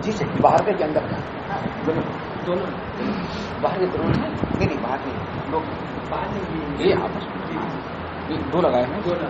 جی سے باہر کے اندر کا دونوں۔ باہر کے دونوں نہیں نہیں باہر نہیں۔ لوگ باہر یہ آپس میں۔ دو لگائے ہیں۔ دو اندر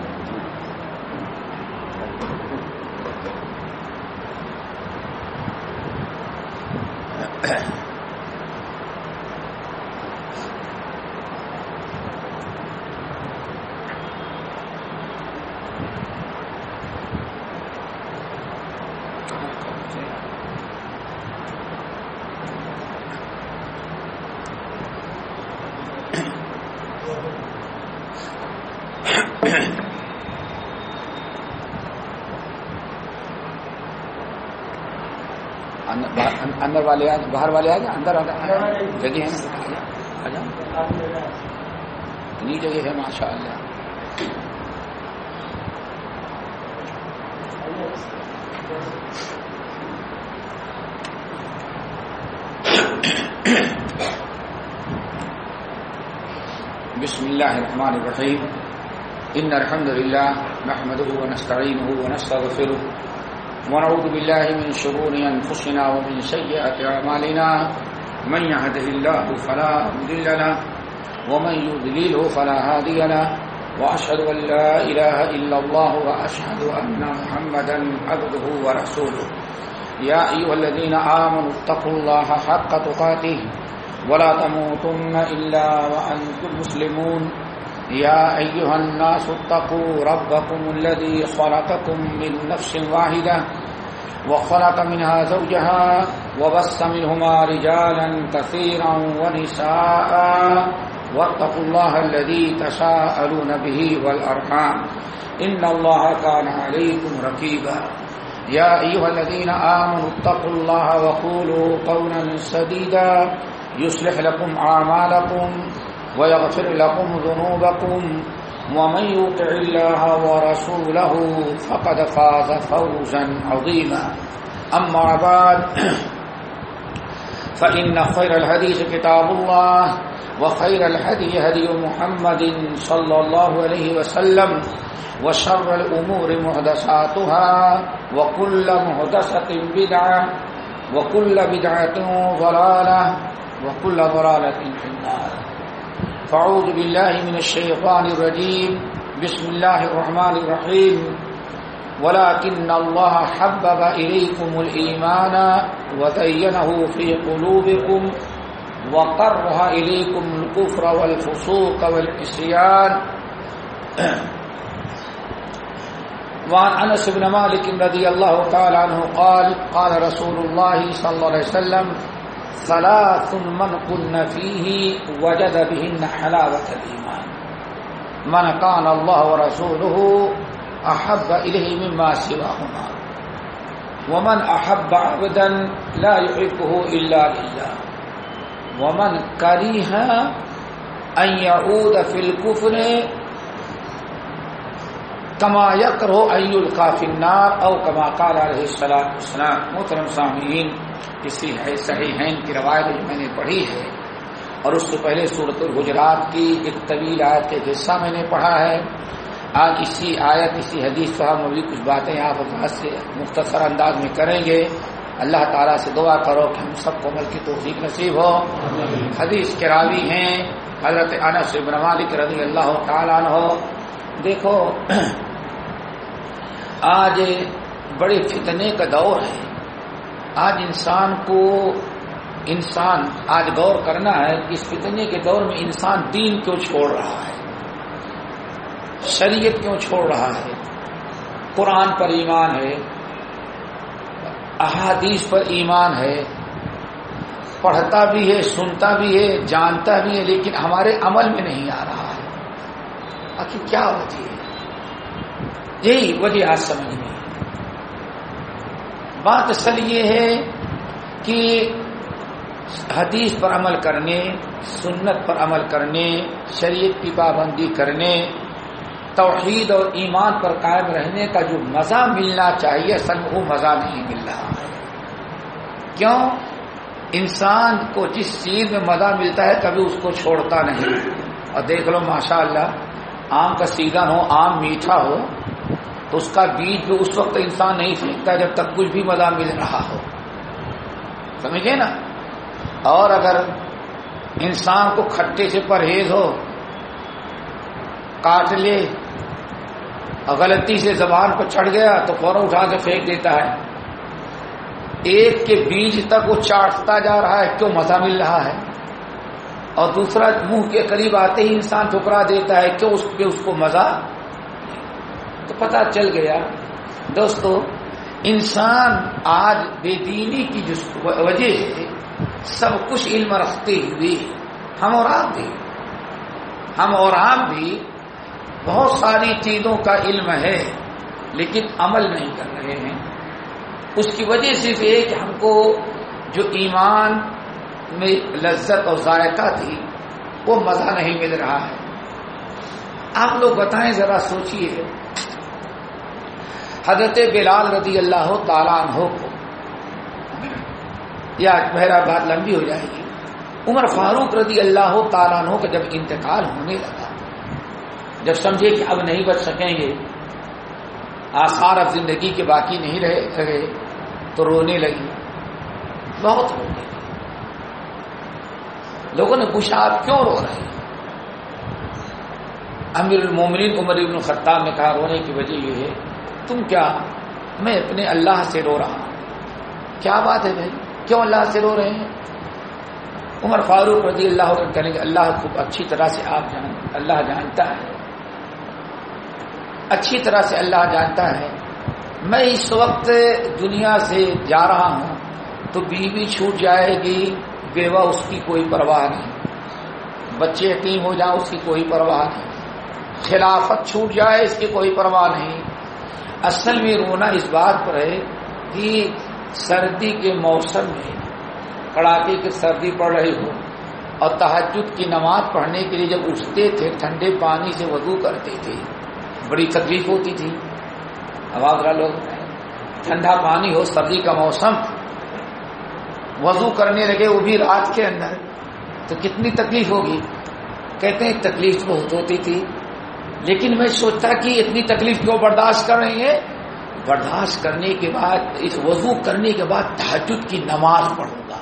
والے آ باہر والے آ جائیں، اندر آ جائیں۔ جگہ ہے نا۔ اتنی جگہ ہے ماشاء اللہ بسم الله الرحمن الرحيم إن الحمد لله نحمده ونستعينه ونستغفره ونعوذ بالله من شرور أنفسنا ومن سيئة أعمالنا. من يهده الله فلا مضل له ومن يضلله فلا هادي له. وأشهد أن لا إله إلا الله وأشهد أن محمدا عبده ورسوله. يا أيها الذين آمنوا اتقوا الله حق تقاته ولا تموتن إلا وأنتم مسلمون. يا أيها الناس اتقوا ربكم الذي خلقكم من نفس واحدة وخلق منها زوجها وبس منهما رجالا كثيرا ونساء واتقوا الله الذي تساءلون به والأرحام إن الله كان عليكم ركيبا يا أيها الذين آمنوا اتقوا الله وقولوا قولا سديدا يصلح لكم أعمالكم ويغفر لكم ذنوبكم ومن يطع الله ورسوله فقد فاز فوزا عظيما أما بعد، فإن خير الحديث كتاب الله وخير الهدي هدي محمد صلى الله عليه وسلم وشر الأمور محدثاتها وكل محدثة بدعة وكل بدعة ضلالة وكل ضلالة في النار فاعوذ بالله من الشيطان الرجيم. بسم الله الرحمن الرحيم. ولكن الله حبب إليكم الإيمان وزينه في قلوبكم وقرها إليكم الكفر والفسوق والعصيان. وعن أنس بن مالك رضي الله تعالى عنه قال قال رسول الله صلى الله عليه وسلم ثلاث من كن فيه وجد بهن حلاوة الإيمان. من كان الله ورسوله أحب إليه مما سواهما. ومن أحب عبدا لا يحبه إلا لله. ومن كره أن يعود في الكفر كما يكره أن يلقى في النار أو كما قال عليه الصلاة والسلام. محترم سامعين کسی ہے صحیح ہیں کی روایت جو میں نے پڑھی ہے۔ اور اس سے پہلے صورت الحجرات کی ایک طویل آیت کا حصہ میں نے پڑھا ہے۔ آج اسی آیت، اسی حدیث پر ہم کچھ باتیں آپ حضرات سے، مختصر انداز میں کریں گے۔ اللہ تعالیٰ سے دعا کرو کہ ہم سب کو عمل کی توفیق نصیب ہو۔ حدیث کے راوی ہیں حضرت انس بن مالک رضی اللہ تعالیٰ عنہ۔ دیکھو، آج بڑے فتنے کا دور ہے۔ آج انسان کو انسان آج غور کرنا ہے کہ اس فتنے کے دور میں انسان دین کیوں چھوڑ رہا ہے؟ شریعت کیوں چھوڑ رہا ہے؟ قرآن پر ایمان ہے، احادیث پر ایمان ہے، پڑھتا بھی ہے، سنتا بھی ہے، جانتا بھی ہے، لیکن ہمارے عمل میں نہیں آ رہا ہے۔ آخر کیا وجہ ہے؟ یہی وجہ آج سمجھنی ہے بات اصل یہ ہے کہ حدیث پر عمل کرنے، سنت پر عمل کرنے، شریعت کی پابندی کرنے، توحید اور ایمان پر قائم رہنے کا جو مزہ ملنا چاہیے، اصل میں وہ مزہ نہیں مل رہا ہے۔ کیوں؟ انسان کو جس چیز میں مزہ ملتا ہے کبھی اس کو چھوڑتا نہیں۔ اور دیکھ لو ماشاء اللہ آم کا سیزن ہو، آم میٹھا ہو تو اس کا بیج بھی اس وقت انسان نہیں پھینکتا جب تک کچھ بھی مزہ مل رہا ہو۔ سمجھے نا؟ اور اگر انسان کو کھٹے سے پرہیز ہو، کاٹ لے اور غلطی سے زبان پر چڑھ گیا تو فوراً اٹھا کے پھینک دیتا ہے۔ ایک کے بیج تک وہ چاٹتا جا رہا ہے، کیوں مزہ مل رہا ہے؟ اور دوسرا منہ کے قریب آتے ہی انسان ٹھکرا دیتا ہے، کیوں اس پہ اس کو مزہ تو پتا چل گیا، دوستو، انسان آج بے دینی کی جس وجہ سے سب کچھ علم رکھتے ہوئے ہم اور آپ بھی، ہم اور آپ بھی بہت ساری چیزوں کا علم ہے، لیکن عمل نہیں کر رہے ہیں۔ اس کی وجہ صرف یہ کہ ہم کو جو ایمان میں لذت اور ذائقہ تھی، وہ مزہ نہیں مل رہا ہے۔ آپ لوگ بتائیں، ذرا سوچیے۔ حضرت بلال رضی اللہ تعالیٰ عنہ کو۔ یا بہرا بات لمبی ہو جائے گی۔ عمر فاروق رضی اللہ تعالیٰ عنہ کا جب انتقال ہونے لگا، جب سمجھے کہ اب نہیں بچ سکیں گے، آثار اب زندگی کے باقی نہیں رہے تو رونے لگی۔ بہت رونے لگی لوگوں نے پوچھا، آپ کیوں رو رہے ہیں؟ امیر المومنین عمر ابن خطاب نے کہا، رونے کی وجہ یہ ہے تم کیا میں اپنے اللہ سے رو رہا ہوں؟ کیا بات ہے بھائی؟ کیوں اللہ سے رو رہے ہیں؟ عمر فاروق رضی اللہ عنہ کہنے کہ اللہ خوب اچھی طرح سے آپ جان، اللہ جانتا ہے۔ اچھی طرح سے اللہ جانتا ہے۔ میں اس وقت دنیا سے جا رہا ہوں تو بیوی چھوٹ جائے گی، بیوہ اس کی کوئی پرواہ نہیں۔ بچے یتیم ہو جائیں اس کی کوئی پرواہ نہیں۔ خلافت چھوٹ جائے، اس کی کوئی پرواہ نہیں۔ اصل میں رونا اس بات پر ہے کہ سردی کے موسم میں کڑاکے کی سردی پڑ رہی ہو اور تحجد کی نماز پڑھنے کے لیے جب اٹھتے تھے، ٹھنڈے پانی سے وضو کرتے تھے، بڑی تکلیف ہوتی تھی۔ اب لوگ ٹھنڈا پانی ہو، سردی کا موسم۔ وضو کرنے لگے وہ بھی رات کے اندر، تو کتنی تکلیف ہوگی؟ کہتے ہیں تکلیف بہت ہوتی تھی۔ لیکن میں سوچتا کہ اتنی تکلیف کیوں برداشت کر رہی ہے برداشت کرنے کے بعد، اس وضو کرنے کے بعد تحجد کی نماز پڑھوں گا۔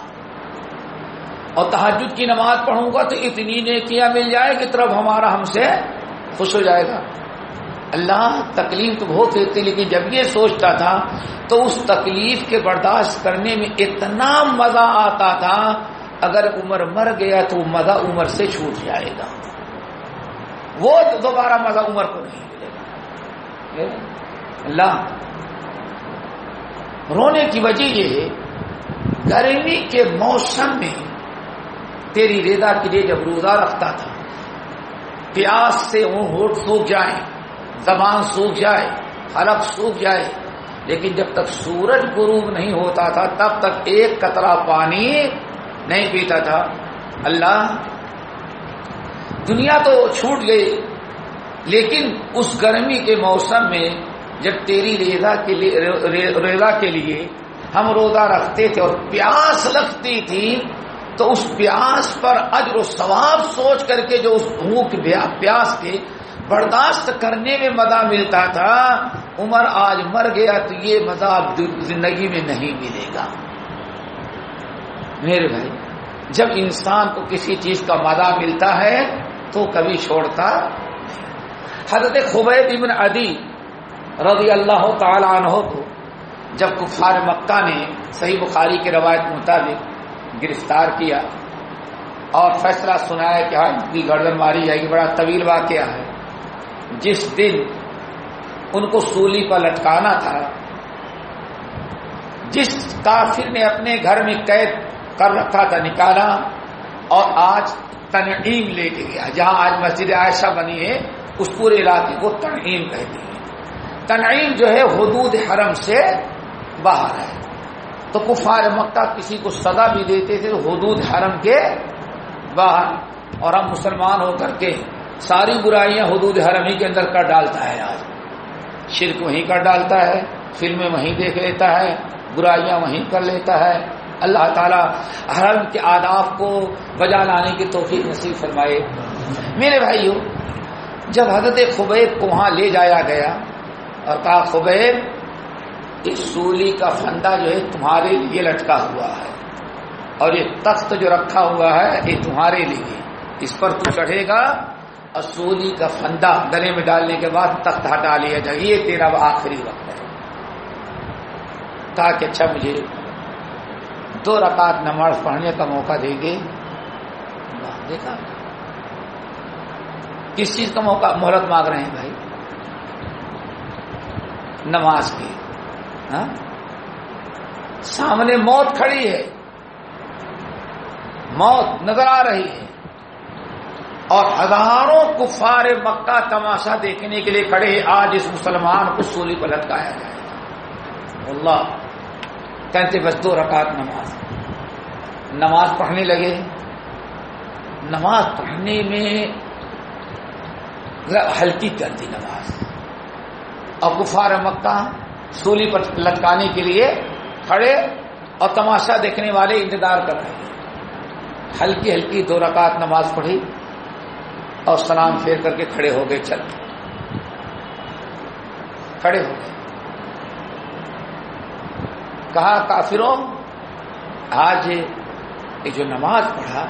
اور تحجد کی نماز پڑھوں گا تو اتنی نیکیاں مل جائے کہ طرف ہمارا ہم سے خوش ہو جائے گا۔ اللہ تکلیف تو بہت دیتے، لیکن جب یہ سوچتا تھا تو اس تکلیف کے برداشت کرنے میں اتنا مزہ آتا تھا، اگر عمر مر گیا تو وہ مزہ عمر سے چھوٹ جائے گا۔ وہ دوبارہ مزہ عمر کو نہیں ملے گا۔ اللہ۔ رونے کی وجہ یہ ہے، گرمی کے موسم میں تیری ریدا کے لیے جب روزہ رکھتا تھا، پیاس سے وہ ہوٹ سوکھ جائے، زبان سوکھ جائے، حلق سوکھ جائے، لیکن جب تک سورج غروب نہیں ہوتا تھا، تب تک ایک قطرہ پانی نہیں پیتا تھا۔ اللہ دنیا تو چھوٹ گئی لیکن اس گرمی کے موسم میں جب تیری ریزا کے لیے ریزا کے لیے ہم روزہ رکھتے تھے اور پیاس لگتی تھی، تو اس پیاس پر اجر و ثواب سوچ کر کے جو اس بھوک پیاس کے برداشت کرنے میں مزہ ملتا تھا، عمر آج مر گیا تو یہ مزہ زندگی میں نہیں ملے گا۔ میرے بھائی، جب انسان کو کسی چیز کا مزہ ملتا ہے تو کبھی چھوڑتا حضرت خبید ابن عدی رضی اللہ تعالی عنہ کو جب کفار مکہ نے صحیح بخاری کے روایت مطابق گرفتار کیا اور فیصلہ سنایا کہ ہاں ان کی گردن ماری جائے گی، بڑا طویل واقعہ ہے۔ جس دن ان کو سولی پر لٹکانا تھا، جس کافر نے اپنے گھر میں قید کر رکھا تھا، نکالا، اور آج تنعیم لے کے گیا۔ جہاں آج مسجد عائشہ بنی ہے، اس پورے علاقے کو تنعیم کہتے ہیں۔ تنعیم جو ہے، حدود حرم سے باہر ہے۔ تو کفار مکہ کسی کو سزا بھی دیتے تھے حدود حرم کے باہر۔ اور ہم مسلمان ہو کر کے ساری برائیاں حدود حرم ہی کے اندر کر ڈالتا ہے آج۔ شرک وہیں کر ڈالتا ہے، فلمیں وہیں دیکھ لیتا ہے، برائیاں وہیں کر لیتا ہے۔ اللہ تعالیٰ حرم کے آداب کو بجا لانے کی توفیق نصیب فرمائے۔ میرے بھائیوں، جب حضرت خبیب کو وہاں لے جایا گیا اور کہا، خبیب، اس سولی کا فندہ جو ہے تمہارے لیے لٹکا ہوا ہے اور یہ تخت جو رکھا ہوا ہے، یہ تمہارے لیے۔ اس پر تو چڑھے گا اور سولی کا فندہ گلے میں ڈالنے کے بعد تخت ہٹا لیا جائے۔ یہ تیرا آخری وقت ہے۔ تاکہ اچھا مجھے دو رکعت نماز پڑھنے کا موقع دیں گے دیکھا۔ کس چیز کا موقع مہلت مانگ رہے ہیں بھائی۔ نماز کی ہاں؟ سامنے موت کھڑی ہے۔ موت نظر آ رہی ہے۔ اور ہزاروں کفار مکہ تماشا دیکھنے کے لیے کھڑے آج اس مسلمان کو سولی پر لٹکایا جائے گا۔ اللہ کہتے بس دو رکعت نماز۔ نماز پڑھنے لگے۔ نماز پڑھنے میں ہلکی کر دی نماز۔ اور کفار مکہ سولی پر لٹکانے کے لیے کھڑے اور تماشا دیکھنے والے انتظار کر رہے ہیں۔ ہلکی ہلکی دو رکعت نماز پڑھی اور سلام پھیر کر کے کھڑے ہو گئے، چل۔ کھڑے ہو گئے۔ کہا کافروں، آج یہ جو نماز پڑھا،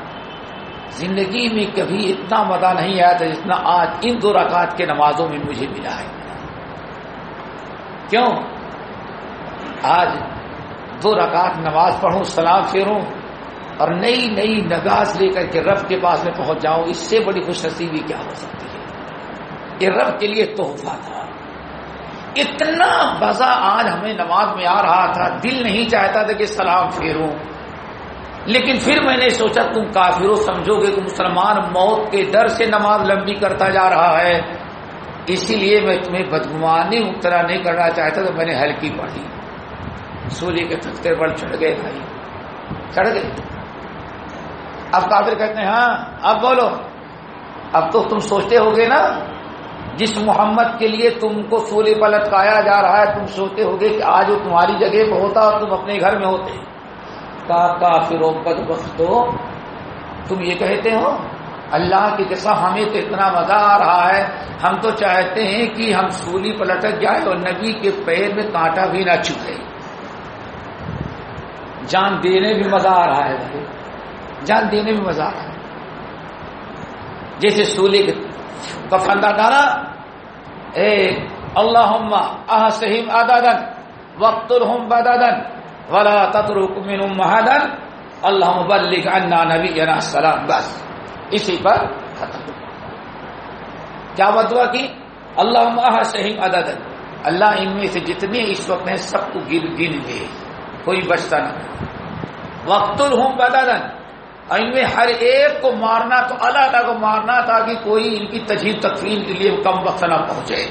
زندگی میں کبھی اتنا مزہ نہیں آیا تھا جتنا آج ان دو رکعت کے نمازوں میں مجھے ملا ہے۔ کیوں؟ آج دو رکعت نماز پڑھوں، سلام پھیروں اور نئی نئی نگاز لے کر کے رب کے پاس میں پہنچ جاؤں، اس سے بڑی خوش نصیبی کیا ہو سکتی ہے؟ یہ رب کے لیے تحفہ تھا۔ اتنا مزہ آج ہمیں نماز میں آ رہا تھا، دل نہیں چاہتا تھا کہ سلام پھیروں۔ لیکن پھر میں نے سوچا، تم کافروں سمجھو گے کہ مسلمان موت کے ڈر سے نماز لمبی کرتا جا رہا ہے۔ اسی لیے میں تمہیں بدگمانی اترا نہیں کرنا چاہتا تو میں نے ہلکی پڑھی۔ سولی کے تختے پر چڑھ گئے بھائی۔ چڑھ گئے۔ اب کافر کہتے ہیں ہاں اب بولو۔ اب تو تم سوچتے ہوگے نا جس محمد کے لیے تم کو سولی پر لٹکایا جا رہا ہے، تم سوچتے ہوگے کہ آج وہ تمہاری جگہ پہ ہوتا اور تم اپنے گھر میں ہوتے۔ کافروں بد بختو تم یہ کہتے ہو؟ اللہ کی قسم ہمیں تو اتنا مزہ آ رہا ہے۔ ہم تو چاہتے ہیں کہ ہم سولی پر لٹک جائے اور نبی کے پیر میں کانٹا بھی نہ چکے جان دینے بھی مزہ آ رہا ہے۔ بھائی جان دینے میں مزہ آ رہا ہے۔ جیسے سولی کا فندہ ڈالا اے اللہ احسم ادادن وقت الحم ولا تترک من مہدن اللہ مبلغ انا نبی السلام، بس، اسی پر ختم۔ کیا بدوا کی اللہ احسم ادادن اللہ ان میں سے جتنے اس وقت ہیں، سب کو گر گن دے کوئی بچتا نہ۔ وقت الحم بدن ان میں ہر ایک کو مارنا تو اللہ تعالیٰ کو مارنا تاکہ کوئی ان کی تجہیز تقسیم کے لیے کم وقت نہ پہنچے۔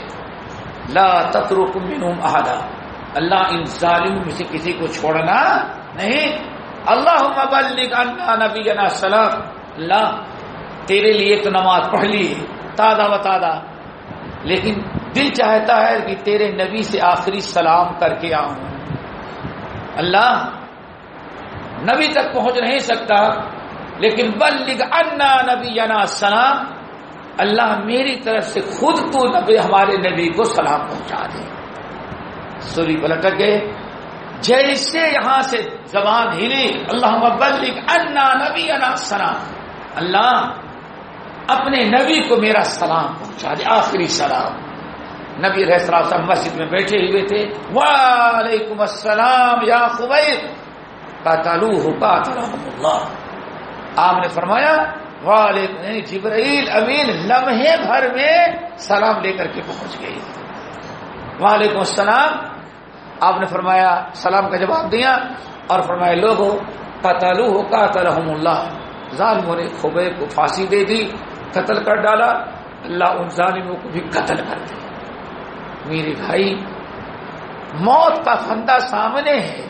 لا تترک منہم احدا۔ اللہ ان ظالم میں سے کسی کو چھوڑنا نہیں۔ اللہ مبلغ انا نبی سلام اللہ، تیرے لیے تو نماز پڑھ لی، تازہ و تازہ۔ لیکن دل چاہتا ہے کہ تیرے نبی سے آخری سلام کر کے آؤں۔ اللہ، نبی تک پہنچ نہیں سکتا۔ لیکن بلغ انا نبی سلام، اللہ میری طرف سے خود تو نبی، ہمارے نبی کو سلام پہنچا دے۔ سوری پلٹ گئے جیسے یہاں سے زبان ہلی اللہ مبلغ انا نبی سلام، اللہ اپنے نبی کو میرا سلام پہنچا دے، آخری سلام۔ نبی رہ صاحب مسجد میں بیٹھے ہوئے تھے، وعلیکم السلام یا خبیر قاتلو قاتلہم اللہ۔ آپ نے فرمایا، وعلیکم یعنی جبرائیل امین لمحے بھر میں سلام لے کر کے پہنچ گئی۔ وعلیکم السلام۔ آپ نے فرمایا، سلام کا جواب دیا اور فرمایا لوگوں قتلو ہو قاتلہم اللہ۔ ظالموں نے خوبے کو پھانسی دے دی، قتل کر ڈالا۔ اللہ ان ظالموں کو بھی قتل کر دے۔ میرے بھائی، موت کا فندہ سامنے ہے۔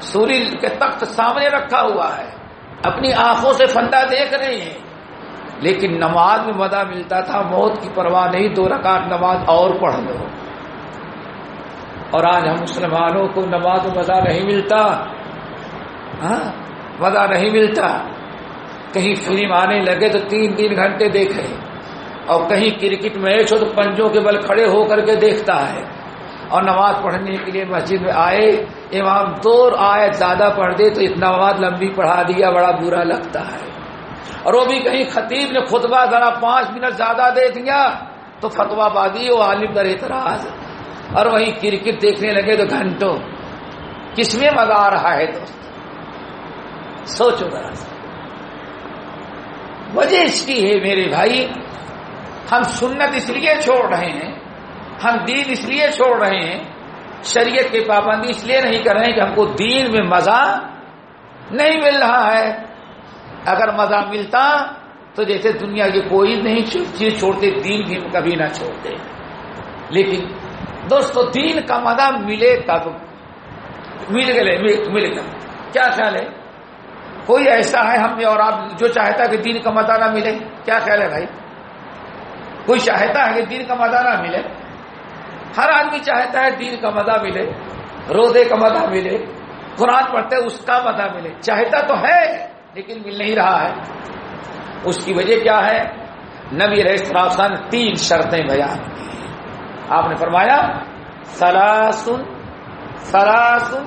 سوری کے تخت سامنے رکھا ہوا ہے۔ اپنی آنکھوں سے فندہ دیکھ رہے ہیں۔ لیکن نماز میں مزہ ملتا تھا، موت کی پرواہ نہیں، دو رکعت نماز اور پڑھ لو۔ اور آج ہم مسلمانوں کو نماز میں مزہ نہیں ملتا۔ ہاں مزہ نہیں ملتا۔ کہیں فلم آنے لگے تو تین تین گھنٹے دیکھے۔ اور کہیں کرکٹ میچ ہو تو پنجوں کے بل کھڑے ہو کر کے دیکھتا ہے۔ اور نماز پڑھنے کے لیے مسجد میں آئے، امام دو آیت زیادہ پڑھ دے تو اتنا نماز لمبی پڑھا دیا، بڑا برا لگتا ہے۔ اور وہ بھی کہیں خطیب نے خطبہ ذرا پانچ منٹ زیادہ دے دیا تو فتوا بازی وہ عالم در اعتراض۔ اور وہیں کرکٹ دیکھنے لگے تو گھنٹوں۔ کس میں مزہ آ رہا ہے دوست؟ سوچو ذرا وجہ اس کی ہے میرے بھائی، ہم سنت اس لیے چھوڑ رہے ہیں ہم دین اس لیے چھوڑ رہے ہیں، شریعت کی پابندی اس لیے نہیں کر رہے ہیں کہ ہم کو دین میں مزہ نہیں مل رہا ہے۔ اگر مزہ ملتا تو جیسے دنیا کی کوئی نہیں چیز چھوڑتے، دین بھی کبھی نہ چھوڑتے۔ لیکن دوستو، دین کا مزہ ملے تب، مل گئے مل گئے کیا خیال ہے؟ کوئی ایسا ہے ہم اور آپ جو چاہتا ہے کہ دین کا مزہ نہ ملے؟ کیا خیال ہے بھائی؟ کوئی چاہتا ہے کہ دین کا مزہ نہ ملے؟ ہر آدمی چاہتا ہے دین کا مزہ ملے، روزے کا مزہ ملے، قرآن پڑھتے اس کا مزہ ملے۔ چاہتا تو ہے، لیکن مل نہیں رہا ہے۔ اس کی وجہ کیا ہے؟ نبی رحسن تین شرطیں بیان کی۔ آپ نے فرمایا سلاسن سلاسن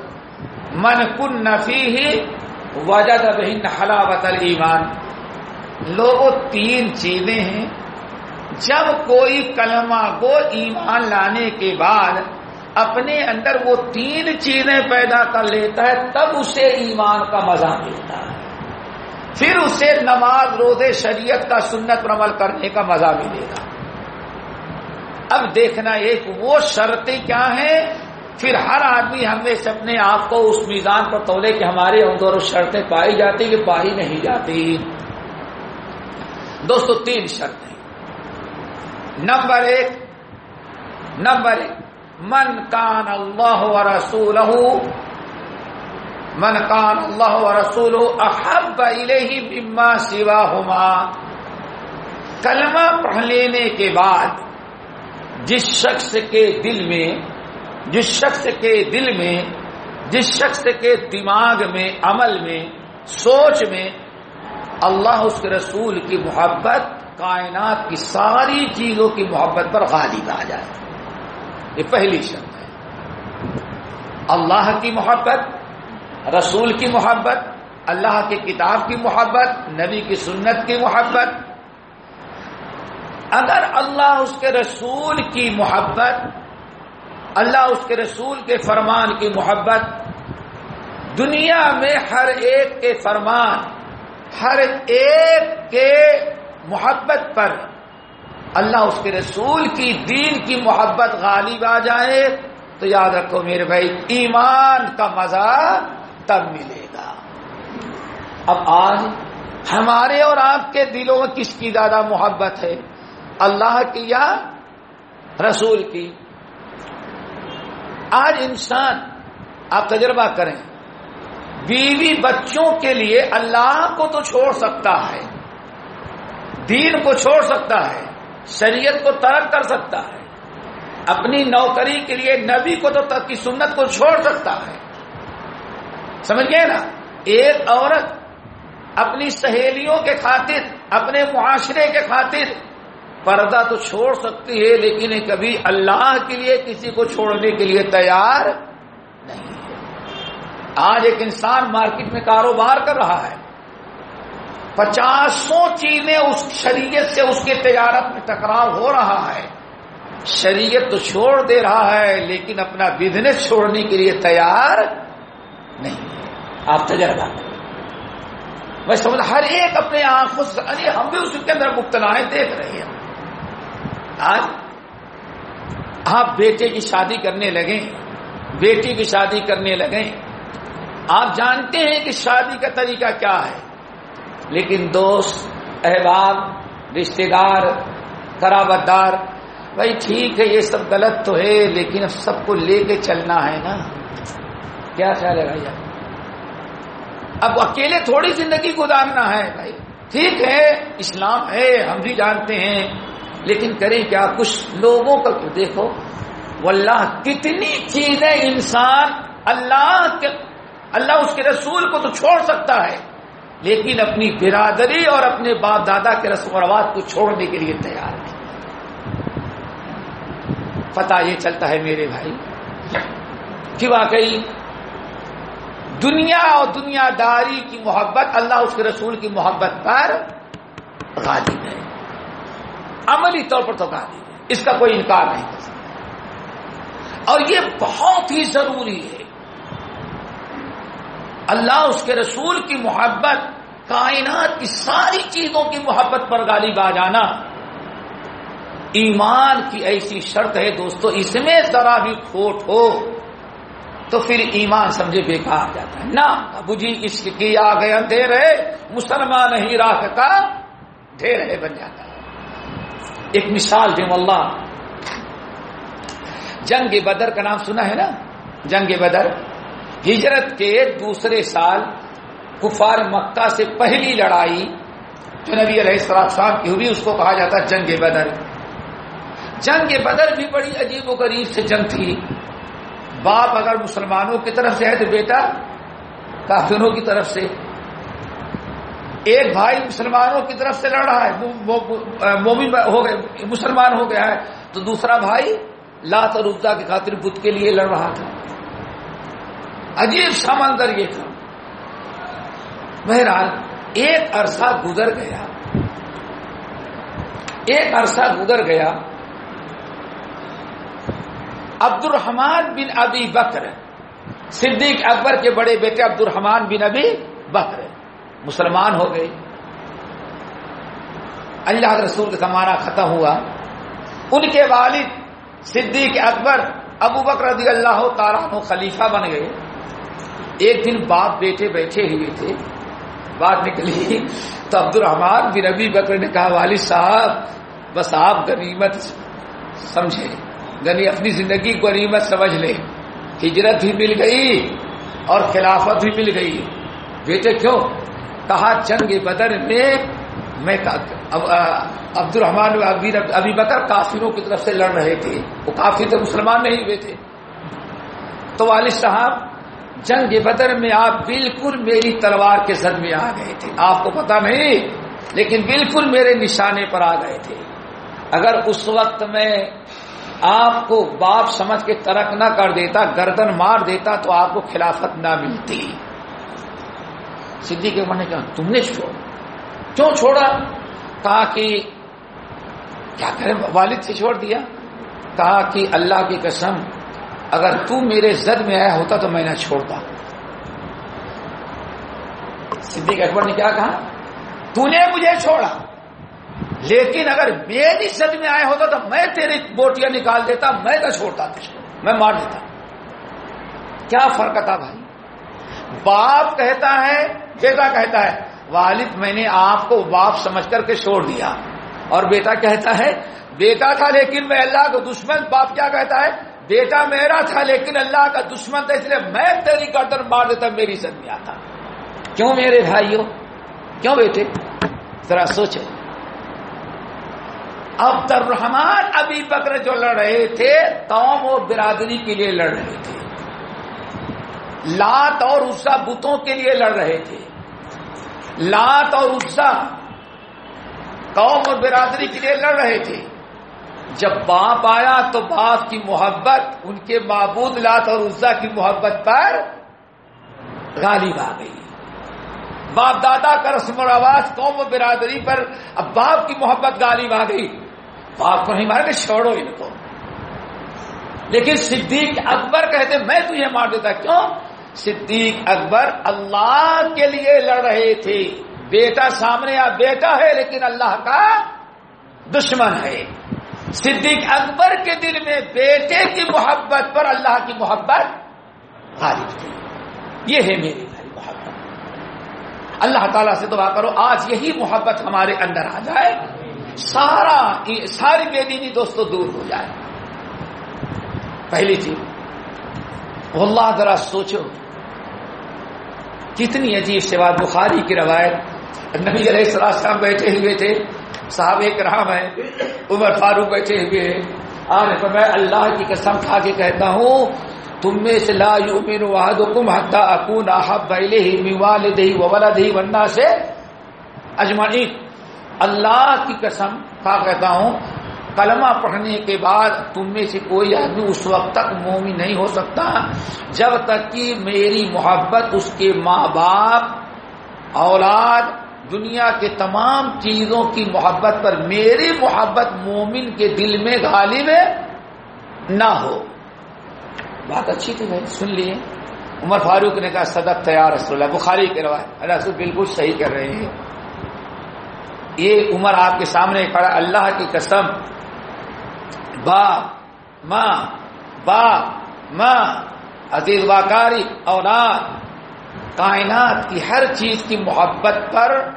من کن نفی ہی وجہ بہن حلاوت ایمان لوگوں تین چیزیں ہیں جب کوئی کلمہ کو ایمان لانے کے بعد اپنے اندر وہ تین چیزیں پیدا کر لیتا ہے، تب اسے ایمان کا مزہ ملتا ہے۔ پھر اسے نماز، روزے، شریعت کا، سنت پر عمل کرنے کا مزہ ملے گا۔ اب دیکھنا ایک وہ شرطیں کیا ہیں؟ پھر ہر آدمی ہمیں سے اپنے آپ کو اس میزان پر تولے کہ ہمارے اندر شرطیں پائی جاتی کہ پائی نہیں جاتی۔ دوستو، تین شرطیں۔ نمبر ایک نمبر ایک، من کان اللہ و رسول من کان اللہ و رسول احب مما سوا ہوما کلمہ پڑھ لینے کے بعد جس شخص کے دل میں، جس شخص کے دل میں، جس شخص کے دماغ میں، عمل میں، سوچ میں اللہ اس کے رسول کی محبت کائنات کی ساری چیزوں کی محبت پر غالب آ جائے یہ پہلی شرط ہے۔ اللہ کی محبت، رسول کی محبت، اللہ کی کتاب کی محبت، نبی کی سنت کی محبت۔ اگر اللہ اس کے رسول کی محبت، اللہ اس کے رسول کے فرمان کی محبت، دنیا میں ہر ایک کے فرمان، ہر ایک کے محبت پر اللہ اس کے رسول کی دین کی محبت غالب آ جائے تو یاد رکھو میرے بھائی، ایمان کا مزہ تب ملے گا۔ اب آج ہمارے اور آپ کے دلوں میں کس کی زیادہ محبت ہے؟ اللہ کی یا رسول کی؟ آج انسان، آپ تجربہ کریں، بیوی بچوں کے لیے اللہ کو تو چھوڑ سکتا ہے۔ دین کو چھوڑ سکتا ہے، شریعت کو ترک کر سکتا ہے۔ اپنی نوکری کے لیے نبی کو تو کی سنت کو چھوڑ سکتا ہے۔ سمجھ گئے نا؟ ایک عورت اپنی سہیلیوں کے خاطر، اپنے معاشرے کے خاطر پردہ تو چھوڑ سکتی ہے، لیکن کبھی اللہ کے لیے کسی کو چھوڑنے کے لیے تیار نہیں ہے۔ آج ایک انسان مارکیٹ میں کاروبار کر رہا ہے۔ پچاسوں چیزیں اس شریعت سے اس کی تجارت میں ٹکراؤ ہو رہا ہے۔ شریعت تو چھوڑ دے رہا ہے، لیکن اپنا بزنس چھوڑنے کے لیے تیار نہیں۔ آپ تجربہ میں سمجھ ہر ایک اپنے آنکھوں سے، ارے ہم بھی اس کے اندر مبتلائیں دیکھ رہے ہیں۔ آج آپ بیٹے کی شادی کرنے لگے، بیٹی کی شادی کرنے لگے۔ آپ جانتے ہیں کہ شادی کا طریقہ کیا ہے۔ لیکن دوست، احباب رشتے دار قرابت دار بھائی ٹھیک ہے، یہ سب غلط تو ہے، لیکن اب سب کو لے کے چلنا ہے نا۔ کیا خیال ہے بھائی اب اکیلے تھوڑی زندگی گزارنا ہے بھائی۔ ٹھیک ہے، اسلام ہے، ہم بھی جانتے ہیں، لیکن کریں کیا؟ کچھ لوگوں کا دیکھو، واللہ کتنی چیزیں انسان اللہ کے، اللہ اس کے رسول کو تو چھوڑ سکتا ہے۔ لیکن اپنی برادری اور اپنے باپ دادا کے رسم و رواج کو چھوڑنے کے لیے تیار نہیں۔ پتا یہ چلتا ہے میرے بھائی کہ واقعی دنیا اور دنیا داری کی محبت اللہ اس کے رسول کی محبت پر غالب ہے۔ عملی طور پر تو غالب ہے۔ اس کا کوئی انکار نہیں کر سکتا۔ اور یہ بہت ہی ضروری ہے اللہ اس کے رسول کی محبت، کائنات کی ساری چیزوں کی محبت پر غالب آ جانا۔ ایمان کی ایسی شرط ہے دوستو، اس میں ذرا بھی کھوٹ ہو تو پھر ایمان سمجھے بیکار جاتا ہے۔ نہ ابو جی اس کی آ گیا دے رہے مسلمان ہی راہ کا دے رہے بن جاتا ہے۔ ایک مثال دوں اللہ۔ جنگ بدر کا نام سنا ہے نا؟ جنگ بدر۔ ہجرت کے دوسرے سال کفار مکہ سے پہلی لڑائی جو نبی علیہ السلام کی ہوئی، اس کو کہا جاتا ہے جنگ بدر۔ جنگ بدر بھی بڑی عجیب و غریب سے جنگ تھی۔ باپ اگر مسلمانوں کی طرف سے ہے تو بیٹا کافروں کی طرف سے۔ ایک بھائی مسلمانوں کی طرف سے لڑ رہا ہے مومن ہو گئے، مسلمان ہو گیا ہے۔ تو دوسرا بھائی لات اور ابدا کی خاطر بدھ کے لیے لڑ رہا تھا۔ عجیب سمندر یہ تھا۔ بہرحال، ایک عرصہ گزر گیا۔ ایک عرصہ گزر گیا۔ عبد الرحمان بن ابی بکر، صدیق اکبر کے بڑے بیٹے عبد الرحمان بن ابی بکر مسلمان ہو گئے۔ اللہ رسول کا زمانہ ختم ہوا۔ ان کے والد صدیق اکبر ابو بکر رضی اللہ تعالیٰ خلیفہ بن گئے۔ ایک دن باپ بیٹے بیٹھے ہوئے تھے بات نکلی۔ تو عبد الرحمان بن ابی بکر نے کہا والد صاحب، بس آپ غنیمت سمجھے یعنی اپنی زندگی کو غنیمت سمجھ لیں۔ ہجرت بھی مل گئی اور خلافت بھی مل گئی۔ بیٹے، کیوں؟ کہا، جنگ بدر میں میں عبد الرحمان ابھی بکر کافروں کی طرف سے لڑ رہے تھے۔ وہ کافی تو مسلمان نہیں ہوئے تھے۔ تو والد صاحب جنگ بدر میں آپ بالکل میری تلوار کے زد میں آ گئے تھے۔ آپ کو پتا نہیں، لیکن بالکل میرے نشانے پر آ گئے تھے۔ اگر اس وقت میں آپ کو باپ سمجھ کے ترک نہ کر دیتا، گردن مار دیتا، تو آپ کو خلافت نہ ملتی۔ سدھی کے نے کہا، تم نے چھوڑ کیوں چھوڑا؟ کہا کہ کیا کرے والد سے چھوڑ دیا۔ کہا کہ اللہ کی قسم اگر تو میرے زد میں آیا ہوتا تو میں نہ چھوڑتا۔ صدیق اکبر نے کیا کہا؟ تو نے مجھے چھوڑا، لیکن اگر میری سد میں آئے ہوتا تو میں تیری بوٹیاں نکال دیتا، میں نہ چھوڑتا تجھ کو میں مار دیتا۔ کیا فرق تھا بھائی؟ باپ کہتا ہے، بیٹا کہتا ہے، والد، میں نے آپ کو باپ سمجھ کر کے چھوڑ دیا۔ اور بیٹا کہتا ہے، بیٹا تھا لیکن میں اللہ کا دشمن، باپ کیا کہتا ہے؟ بیٹا میرا تھا، لیکن اللہ کا دشمن تھا، اس لیے میں تیری گردن مار دیتا، میری سد میں آتا۔ کیوں میرے بھائیوں؟ کیوں بیٹے؟ ذرا سوچو۔ عبد الرحمان ابھی بکر جو لڑ رہے تھے قوم و برادری کے لیے لڑ رہے تھے۔ لات اور اسا بتوں کے لیے لڑ رہے تھے۔ لات اور اسا قوم اور برادری کے لیے لڑ رہے تھے۔ جب باپ آیا تو باپ کی محبت، ان کے معبود لات اور اسا کی محبت پر غالب آ گئی۔ باپ دادا کا رسم و رواج قوم و برادری پر اب باپ کی محبت غالب آ گئی۔ باپ کو نہیں مارے گا، چھوڑو ان کو۔ لیکن صدیق اکبر کہتے، میں تجھے مار دیتا، کیوں؟ صدیق اکبر اللہ کے لیے لڑ رہے تھے۔ بیٹا سامنے آ، بیٹا ہے، لیکن اللہ کا دشمن ہے۔ صدیق اکبر کے دل میں بیٹے کی محبت پر اللہ کی محبت غالب تھی۔ یہ ہے میری بھائی محبت۔ اللہ تعالیٰ سے دعا کرو، آج یہی محبت ہمارے اندر آ جائے۔ سارا ساری بے دینی دوستوں دور ہو جائے۔ پہلی چیز اللہ ذرا سوچو۔ کتنی عجیب سے بات، بخاری کی روایت نبی علیہ السلام بیٹھے ہوئے تھے۔ صاحب ایک رام ہے۔ عمر فاروق بیٹھے ہوئے ہیں۔ آج میں اللہ کی قسم کھا کے کہتا ہوں، تم میں سے لا یؤمن وحدکم حتی اکون احب الیہ من والدہ وولدہ والناس سے اجمعین۔ اللہ کی قسم کہا کہتا ہوں، کلمہ پڑھنے کے بعد تم میں سے کوئی آدمی اس وقت تک مومن نہیں ہو سکتا جب تک کہ میری محبت اس کے ماں باپ، اولاد دنیا کے تمام چیزوں کی محبت پر میری محبت مومن کے دل میں غالب ہے، نہ ہو۔ بات اچھی تھی بھائی، سن لیے۔ عمر فاروق نے کہا، صدق تیار رسول اللہ، بخاری کے روایت۔ رسول بالکل صحیح کر رہے ہیں۔ یہ عمر آپ کے سامنے کھڑا، اللہ کی قسم۔ با ماں با ماں عزیز واکاری اولاد۔ کائنات کی ہر چیز کی محبت پر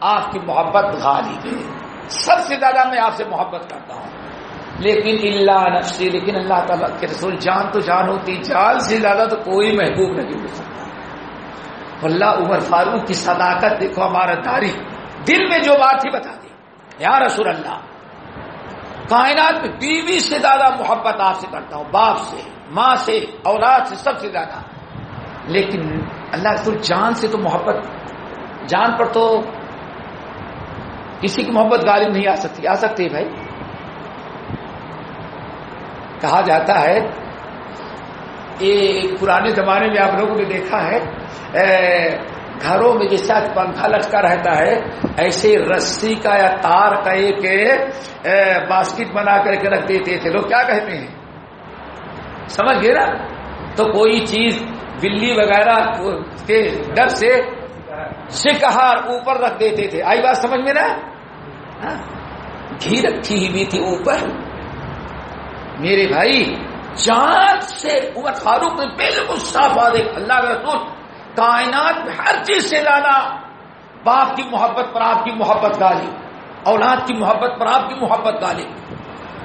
آپ کی محبت غالب ہے سب سے زیادہ میں آپ سے محبت کرتا ہوں۔ لیکن اللہ نفسی، لیکن اللہ تعالیٰ کے رسول جان تو جان ہوتی جان سے زیادہ تو کوئی محبوب نہیں ہو سکتا۔ اللہ عمر فاروق کی صداقت دیکھو ہمارا تاریخ دل میں جو بات تھی بتا دی۔ یا رسول اللہ، کائنات میں بیوی سے زیادہ محبت آپ سے کرتا ہوں، باپ سے، ماں سے، اولاد سے سب سے زیادہ۔ لیکن اللہ رسول جان سے تو محبت، جان پر تو کسی کی محبت غالب نہیں آ سکتی آ سکتی بھائی۔ کہا جاتا ہے، یہ پرانے زمانے میں آپ لوگوں نے دیکھا ہے گھروں میں جیسا پنکھا لٹکا رہتا ہے، ایسے رسی کا یا تار کا ایک باسکٹ بنا کر کے رکھ دیتے تھے۔ لوگ کیا کہتے ہیں؟ سمجھ گئے نا؟ تو کوئی چیز بلی وغیرہ کے ڈر سے شکہار اوپر رکھ دیتے تھے۔ آئی بات سمجھ میں نا؟ ہاں؟ گھی رکھی ہوئی تھی اوپر۔ میرے بھائی، جان سے عمر فاروق نے بالکل صاف دیکھ اللہ کے رسول کائنات میں ہر چیز سے زیادہ باپ کی محبت پر آپ کی محبت گالی اولاد کی محبت پر آپ کی محبت گالی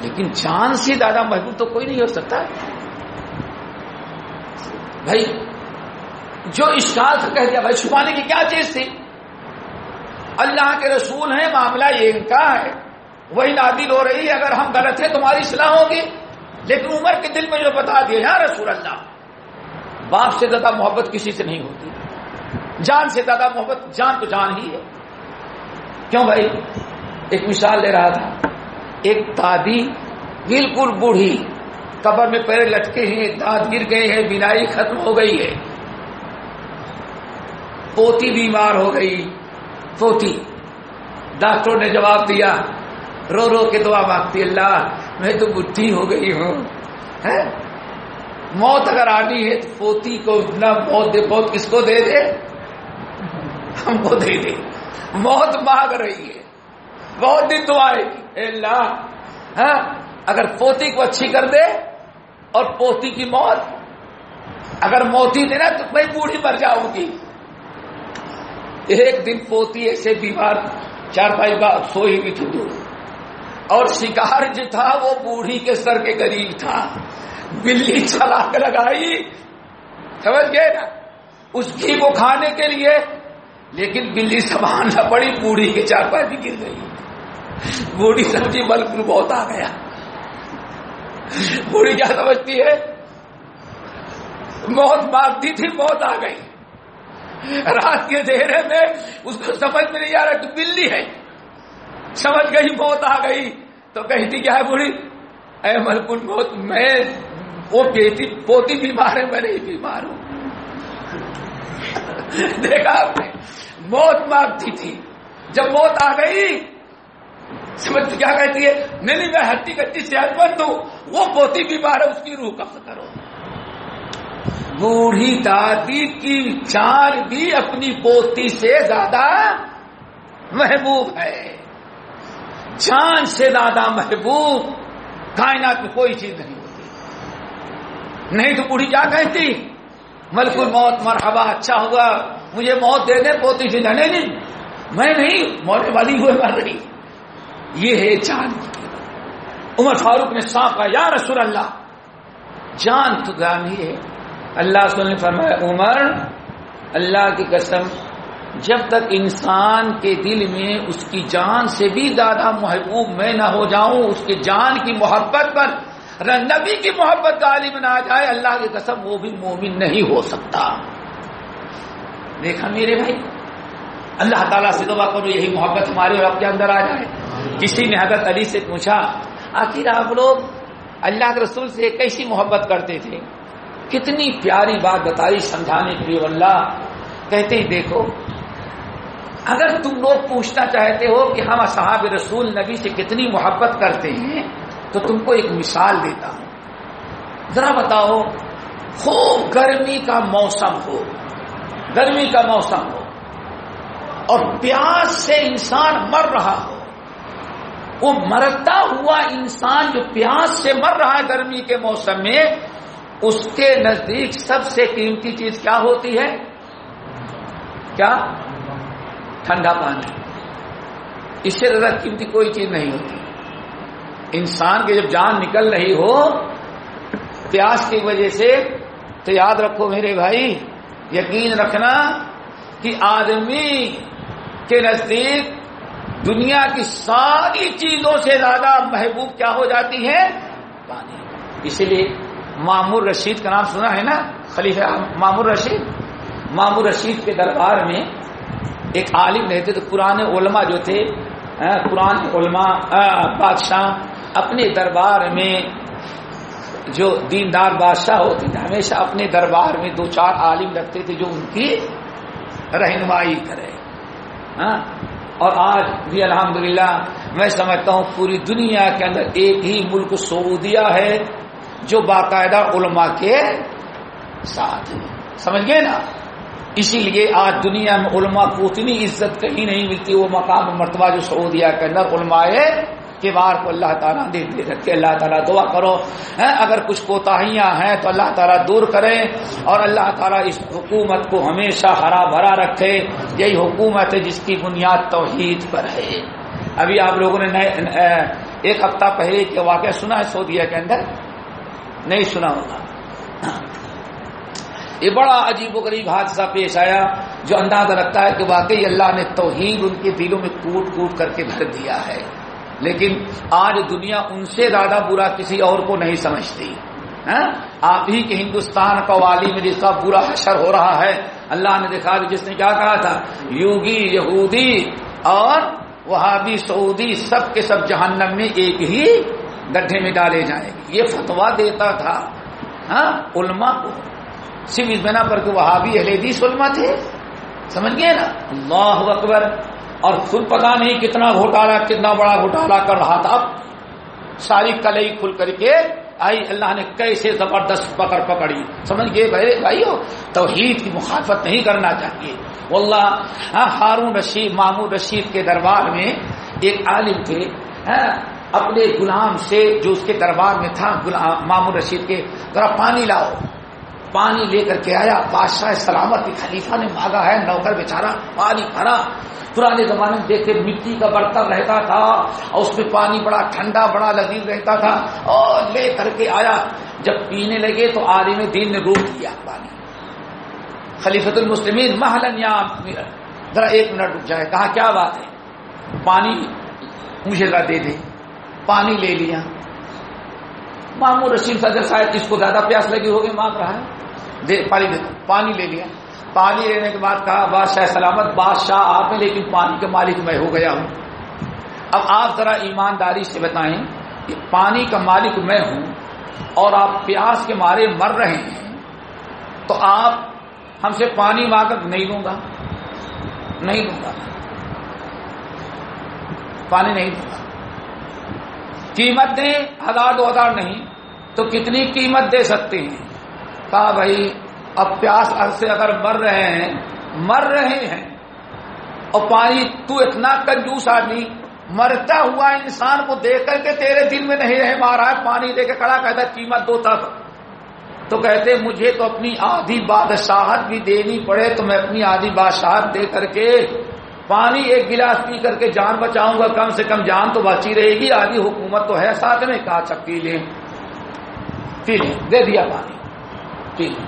لیکن جان سے زیادہ محبوب تو کوئی نہیں ہو سکتا۔ بھائی، جو اس سال سے کہہ دیا، بھائی، چھپانے کی کیا چیز تھی؟ اللہ کے رسول ہیں، معاملہ یہ ان کا ہے۔ وہی نادل ہو رہی ہے، اگر ہم غلط ہیں، تمہاری اصلاح ہوگی۔ لیکن عمر کے دل میں جو بتا دیا، یا رسول اللہ، باپ سے زیادہ محبت کسی سے نہیں ہوتی۔ جان سے زیادہ محبت جان تو جان ہی ہے۔ کیوں بھائی؟ ایک مثال دے رہا تھا۔ ایک دادی بالکل بوڑھی قبر میں پیر لٹکے ہیں، دانت گر گئے ہیں، بینائی ختم ہو گئی ہے۔ پوتی بیمار ہو گئی۔ پوتی، ڈاکٹروں نے جواب دیا، رو رو کے دعا مانگتی، اللہ، میں تو بڈھی ہو گئی ہوں۔ موت اگر آنی ہے تو پوتی کو نہ موت دے، موت کس کو دے دے؟ ہم کو دے دے۔ موت مانگ رہی ہے۔ بہت دن دعائے اللہ ہاں اگر پوتی کو اچھی کر دے اور پوتی کی موت۔ اگر موتی دے نا تو میں بوڑھی مر جاؤں گی۔ ایک دن پوتی ایسے بیمار، چار پانچ بار سوئی بھی تھی دور۔ اور شکار جو تھا وہ بوڑھی کے سر کے قریب تھا۔ بلی چلا کے لگائی۔ سمجھ گئے نا؟ اس گھی کو کھانے کے لیے۔ لیکن بلی سامان نہ پڑی، بوڑھی کے چار پانچ بھی گر گئی۔ بوڑھی سمجھی بلک بہت آ گیا۔ بوڑھی کیا سمجھتی ہے؟ موت مانگتی تھی، موت آ گئی۔ رات کے دہرے میں اس کو سمجھ میں نہیں آ رہا کہ بلی ہے۔ سمجھ گئی، موت آ گئی۔ تو کہتی، کیا ہے بوڑھی؟ اے ملکن موت، میں وہ بیٹی پوتی بیمار ہے، میں نہیں بیمار ہوں۔ دیکھا آپ نے، موت مانگتی تھی۔ جب موت آ گئی سمجھ کیا کہتی ہے؟ نہیں نہیں میں ہٹی کٹی صحت مند ہوں۔ وہ پوتی بیمار ہے، اس کی روح کب کرو بوڑھی دادی کی جان بھی اپنی پوتی سے زیادہ محبوب ہے۔ جان سے زیادہ محبوب۔ کائنات میں کوئی چیز نہیں ہوتی۔ نہیں تو بوڑھی کیا کہتی؟ ملک موت مرحبا اچھا ہوا۔ مجھے موت دے دے پوتی سے نہیں نہیں۔ میں نہیں، موت والی ہوئے مر رہی۔ یہ ہے جان عمر فاروق نے صاف کہا، یا رسول اللہ، جان تو جان ہی ہے. اللہ نے فرمایا، عمر، اللہ کی قسم، جب تک انسان کے دل میں اس کی جان سے بھی زیادہ محبوب میں نہ ہو جاؤں، اس کی جان کی محبت پر نبی کی محبت غالب نہ آ جائے، اللہ کی قسم وہ بھی مومن نہیں ہو سکتا. دیکھا میرے بھائی، اللہ تعالیٰ سے دعا کرو، یہی محبت ہمارے اور آپ کے اندر آ جائے۔ کسی نے حضرت علی سے پوچھا، آخر آپ لوگ اللہ کے رسول سے کیسی محبت کرتے تھے؟ کتنی پیاری بات بتائی سمجھانے کے لیے اللہ کہتے ہی دیکھو، اگر تم لوگ پوچھنا چاہتے ہو کہ ہم صحاب رسول نبی سے کتنی محبت کرتے ہیں، تو تم کو ایک مثال دیتا ہوں۔ ذرا بتاؤ، خوب گرمی کا موسم ہو، گرمی کا موسم ہو، اور پیاس سے انسان مر رہا ہو وہ مرتا ہوا انسان جو پیاس سے مر رہا ہے گرمی کے موسم میں، اس کے نزدیک سب سے قیمتی چیز کیا ہوتی ہے؟ کیا؟ ٹھنڈا پانی۔ اس سے زیادہ قیمتی کوئی چیز نہیں ہوتی۔ انسان کے جب جان نکل رہی ہو، پیاس کی وجہ سے، تو یاد رکھو میرے بھائی، یقین رکھنا کہ آدمی کے نزدیک دنیا کی ساری چیزوں سے زیادہ محبوب کیا ہو جاتی ہے پانی اسی لیے مامور رشید کا نام سنا ہے نا؟ خلیفہ مامور رشید. مامور رشید کے دربار میں ایک عالم رہتے تو پرانے علماء جو تھے پرانے علماء بادشاہ اپنے دربار میں جو دیندار بادشاہ ہوتے تھے، ہمیشہ اپنے دربار میں دو چار عالم رکھتے تھے جو ان کی رہنمائی کرے۔ ہاں اور آج بھی الحمدللہ میں سمجھتا ہوں پوری دنیا کے اندر ایک ہی ملک سعودیہ ہے جو باقاعدہ علماء کے ساتھ ہے۔ سمجھ گئے نا؟ اسی لیے آج دنیا میں علماء کو اتنی عزت کہیں نہیں ملتی، وہ مقام مرتبہ جو سعودیہ کے اندر علماء کے بار کو اللہ تعالیٰ دے دے رکھے اللہ تعالیٰ دعا کرو۔ ہاں، اگر کچھ کوتاہیاں ہیں تو اللہ تعالیٰ دور کرے اور اللہ تعالیٰ اس حکومت کو ہمیشہ ہرا بھرا رکھے۔ یہی حکومت ہے جس کی بنیاد توحید پر ہے۔ ابھی آپ لوگوں نے نئے ایک ہفتہ پہلے کے واقعہ سنا ہے سعودیہ کے اندر۔ نہیں سنا ہوگا۔ یہ بڑا عجیب و غریب حادثہ پیش آیا جو اندازہ رکھتا ہے کہ واقعی اللہ نے توحید ان کے دلوں میں کوٹ کوٹ کر کے بھر دیا ہے۔ لیکن آج دنیا ان سے زیادہ برا کسی اور کو نہیں سمجھتی۔ ہاں؟ آپ ہی کے ہندوستان کا والی میں جس کا برا حشر ہو رہا ہے، اللہ نے دیکھا جس نے کیا کہا تھا؟ یوگی، یہودی اور وہابی، سعودی، سب کے سب جہنم میں ایک ہی گڈھے میں ڈالے جائیں گے۔ یہ فتوا دیتا تھا ہاں؟ علماء کو۔ صرف اس بنا پر کہ وہابی اہلیدیس علماء تھے۔ سمجھ گئے نا؟ اللہ اکبر۔ اور خود پتا نہیں کتنا گھوٹالا، کتنا بڑا گھوٹالا کر رہا تھا۔ اب ساری کلئی کھل کر کے آئی، اللہ نے کیسے زبردست پکڑ پکڑی۔ سمجھ گئے بھائی بھائی ہو توحید کی مخالفت نہیں کرنا چاہیے۔ واللہ ہاں ہارون رشید مامور رشید کے دربار میں ایک عالم تھے ہاں، اپنے غلام سے جو اس کے دربار میں تھا مامور رشید کے، ذرا پانی لاؤ۔ پانی لے کر کے آیا، بادشاہ سلامت خلیفہ نے مانگا ہے، نوکر بیچارا پانی بھرا۔ پرانے زمانے میں دیکھتے مٹی کا برتن رہتا تھا اور اس میں پانی بڑا ٹھنڈا، بڑا لذیذ رہتا تھا۔ اور لے کر کے آیا۔ جب پینے لگے تو عالم دین نے روک دیا پانی۔ خلیفت المسلمین محلن یا ذرا ایک منٹ رک جائے۔ کہا، کیا بات ہے؟ پانی مجھے ذرا دے دے۔ پانی لے لیا۔ مامو رشید صدر صاحب اس کو زیادہ پیاس لگی ہوگی مانگ رہا ہے، دے، پانی دے پانی لے لیا۔ پانی لینے کے بعد کہا، بادشاہ سلامت، بادشاہ آپ ہیں، لیکن پانی کے مالک میں ہو گیا ہوں۔ اب آپ ذرا ایمانداری سے بتائیں کہ پانی کا مالک میں ہوں اور آپ پیاس کے مارے مر رہے ہیں، تو آپ ہم سے پانی مانگ نہیں دوں گا۔ نہیں دوں گا۔ پانی نہیں دوں گا۔ قیمت دیں ہزار دو ہزار نہیں تو کتنی قیمت دے سکتے ہیں؟ کہا بھائی، اب پیاس سے اگر مر رہے ہیں، مر رہے ہیں۔ اور پانی، تو اتنا کنجوس آدمی مرتا ہوا انسان کو دیکھ کر کے تیرے دل میں نہیں رہے مارا ہے پانی دے کے کھڑا کہتا قیمت دو تک۔ تو کہتے، مجھے تو اپنی آدھی بادشاہت بھی دینی پڑے، تو میں اپنی آدھی بادشاہت دے کر کے پانی ایک گلاس پی کر کے جان بچاؤں گا۔ کم سے کم جان تو بچی رہے گی، آدھی حکومت تو ہے ساتھ میں، کہا چکی لیں پی لیں دے دیا پانی۔ پی لیں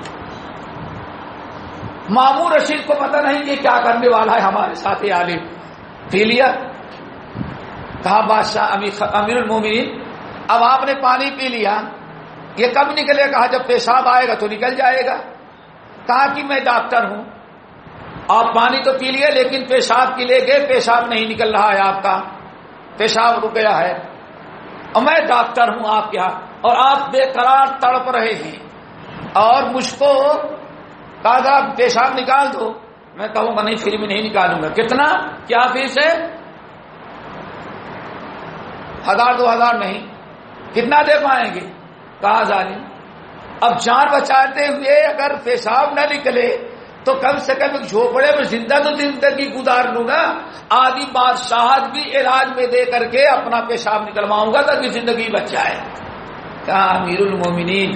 مامو رشید کو پتہ نہیں کہ کیا کرنے والا ہے ہمارے ساتھ عالم۔ پی لیا کہا، بادشاہ امیر المومنین، اب آپ نے پانی پی لیا۔ یہ کب نکلے؟ کہا، جب پیشاب آئے گا تو نکل جائے گا۔ کہا کہ میں ڈاکٹر ہوں۔ آپ پانی تو پی لیے، لیکن پیشاب کے لے گئے، پیشاب نہیں نکل رہا ہے آپ کا۔ پیشاب رک گیا ہے۔ اور میں ڈاکٹر ہوں آپ کے یہاں اور آپ بے قرار تڑپ رہے ہیں۔ اور مجھ کو کہا پیشاب نکال دو۔ میں کہوں گا نہیں، پھر بھی نہیں نکالوں گا۔ کتنا؟ کیا فیس ہے؟ ہزار، دو ہزار نہیں۔ کتنا دے پائیں گے؟ کہا ظالم؟ اب جان بچاتے ہوئے اگر پیشاب نہ نکلے تو کم سے کم ایک جھوپڑے میں زندہ تو زندگی گزار لوں گا آدھی بادشاہت بھی علاج میں دے کر کے اپنا پیشاب نکلواؤں گا تاکہ زندگی بچ جائے۔ کہا، امیر المومنین،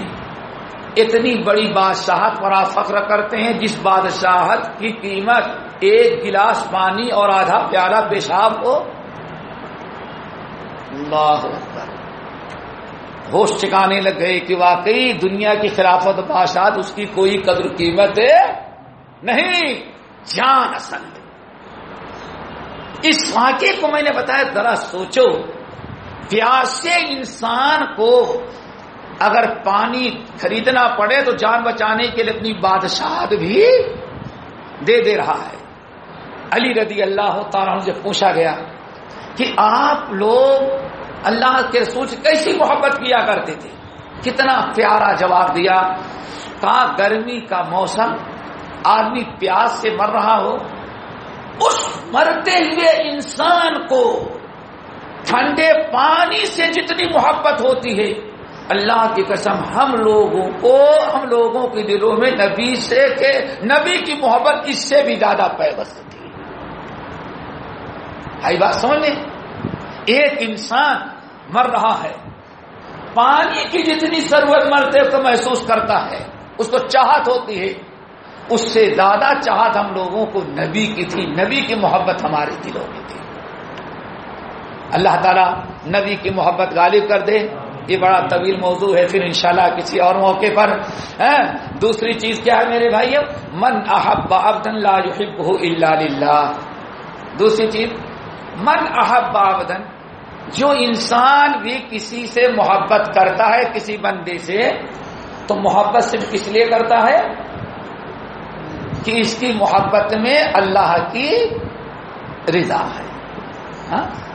اتنی بڑی بادشاہت پر آپ فخر کرتے ہیں جس بادشاہت کی قیمت ایک گلاس پانی اور آدھا پیالہ پیشاب ہو اللہ ہوش ٹھکانے لگ گئے کہ واقعی دنیا کی خلافت بادشاہت اس کی کوئی قدر قیمت ہے نہیں۔ جان اصل اس واقعے کو میں نے بتایا، ذرا سوچو۔ پیاسے انسان کو اگر پانی خریدنا پڑے تو جان بچانے کے لیے اپنی بادشاہت بھی دے دے رہا ہے۔ علی رضی اللہ تعالیٰ سے پوچھا گیا کہ آپ لوگ اللہ کے رسول سے کیسی محبت کیا کرتے تھے؟ کتنا پیارا جواب دیا۔ کہا گرمی کا موسم، آدمی پیاس سے مر رہا ہو، اس مرتے ہوئے انسان کو ٹھنڈے پانی سے جتنی محبت ہوتی ہے، اللہ کی قسم ہم لوگوں کو، ہم لوگوں کے دلوں میں نبی سے کہ نبی کی محبت اس سے بھی زیادہ پیوست تھی آئی بات سمجھ لیں ایک انسان مر رہا ہے، پانی کی جتنی ضرورت مرتے کو محسوس کرتا ہے، اس کو چاہت ہوتی ہے۔ اس سے زیادہ چاہت ہم لوگوں کو نبی کی تھی، نبی کی محبت ہمارے دلوں میں تھی۔ اللہ تعالیٰ نبی کی محبت غالب کر دے۔ یہ بڑا طویل موضوع ہے، پھر انشاءاللہ کسی اور موقع پر ہاں؟ دوسری چیز کیا ہے میرے بھائی من احب ابدن لا يحبه الا للہ۔ دوسری چیز، من احب ابدن جو انسان بھی کسی سے محبت کرتا ہے کسی بندے سے، تو محبت صرف کس لیے کرتا ہے؟ کہ اس کی محبت میں اللہ کی رضا ہے۔ ہاں؟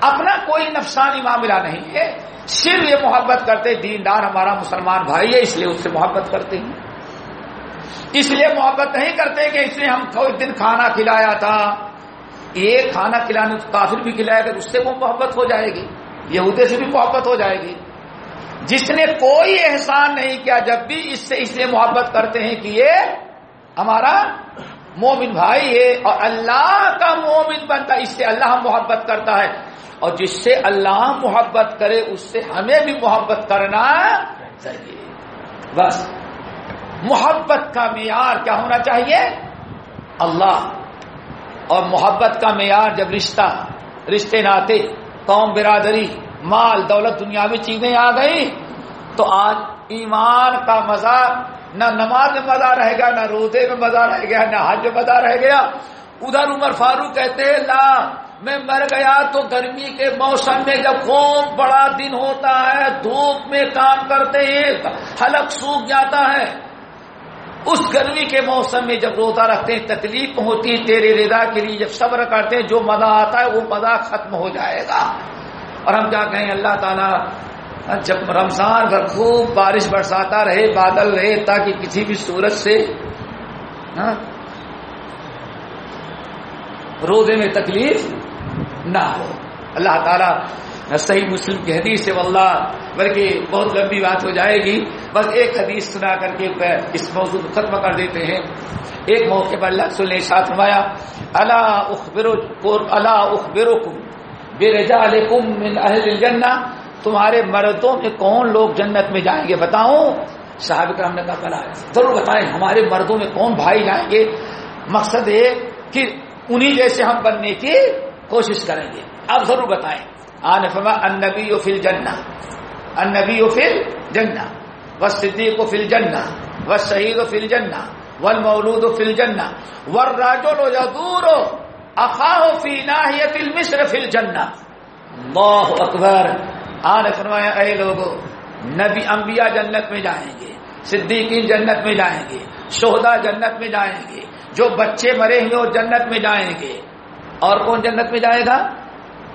اپنا کوئی نفسانی معاملہ نہیں ہے۔ صرف یہ محبت کرتے دیندار ہمارا مسلمان بھائی ہے، اس لیے اس سے محبت کرتے ہیں۔ اس لیے محبت نہیں کرتے کہ اس نے ہم کو ایک دن کھانا کھلایا تھا۔ یہ کھانا کھلانے کافر بھی کھلایا گا، اس سے وہ محبت ہو جائے گی۔ یہودے سے بھی محبت ہو جائے گی۔ جس نے کوئی احسان نہیں کیا، جب بھی اس سے اس لیے محبت کرتے ہیں کہ یہ ہمارا مومن بھائی ہے اور اللہ کا مومن بنتا ہے، اس سے اللہ محبت کرتا ہے۔ اور جس سے اللہ محبت کرے، اس سے ہمیں بھی محبت کرنا چاہیے۔ بس۔ محبت کا معیار کیا ہونا چاہیے؟ اللہ۔ اور محبت کا معیار جب رشتہ، رشتے ناتے قوم برادری، مال، دولت دنیاوی چیزیں آ گئی تو آج ایمان کا مزہ نہ نماز میں مزہ رہ گیا، نہ روزے میں مزہ رہ گیا، نہ حج میں مزہ رہ گیا۔ ادھر عمر فاروق کہتے ہیں، لا میں مر گیا تو گرمی کے موسم میں جب خوب بڑا دن ہوتا ہے، دھوپ میں کام کرتے ہیں حلق سوکھ جاتا ہے۔ اس گرمی کے موسم میں جب روزہ رکھتے ہیں، تکلیف ہوتی ہے تیرے رضا کے لیے، جب صبر کرتے ہیں، جو مزہ آتا ہے، وہ مزہ ختم ہو جائے گا۔ اور ہم کیا کہیں، اللہ تعالیٰ جب رمضان بھر خوب بارش برساتا رہے، بادل رہے، تاکہ کسی بھی صورت سے ہاں، روزے میں تکلیف نہ ہو۔ اللہ تعالیٰ صحیح مسلم کی حدیث سے واللہ، بلکہ بہت لمبی بات ہو جائے گی۔ بس ایک حدیث سنا کر کے اس موضوع کو ختم کر دیتے ہیں۔ ایک موقع پر اللہ سن ساتھ فرمایا اللہ اخبرو اللہ اخبرو بے من اہل الجنہ۔ تمہارے مردوں میں کون لوگ جنت میں جائیں گے؟ بتاؤں۔ صاحب کرام نے کہا، بلا، ضرور بتائیں۔ ہمارے مردوں میں کون بھائی جائیں گے؟ مقصد ہے کہ انہی جیسے ہم بننے کی کوشش کریں گے۔ آپ ضرور بتائیں۔ آن فما النبی و فل جنا النبی و فل جنا و صدیق و فل جنا و شہید و فل جنا ول مولود و فل جنا ور راجو لو یدور اخاہ فی ناحیت المصر فل جنا اللہ اکبر۔ آن فرمایا اے لوگو، نبی انبیاء جنت میں جائیں گے، صدیقین جنت میں جائیں گے شہدا جنت میں جائیں گے، جو بچے مرے ہیں وہ جنت میں جائیں گے۔ اور کون جنت میں جائے گا؟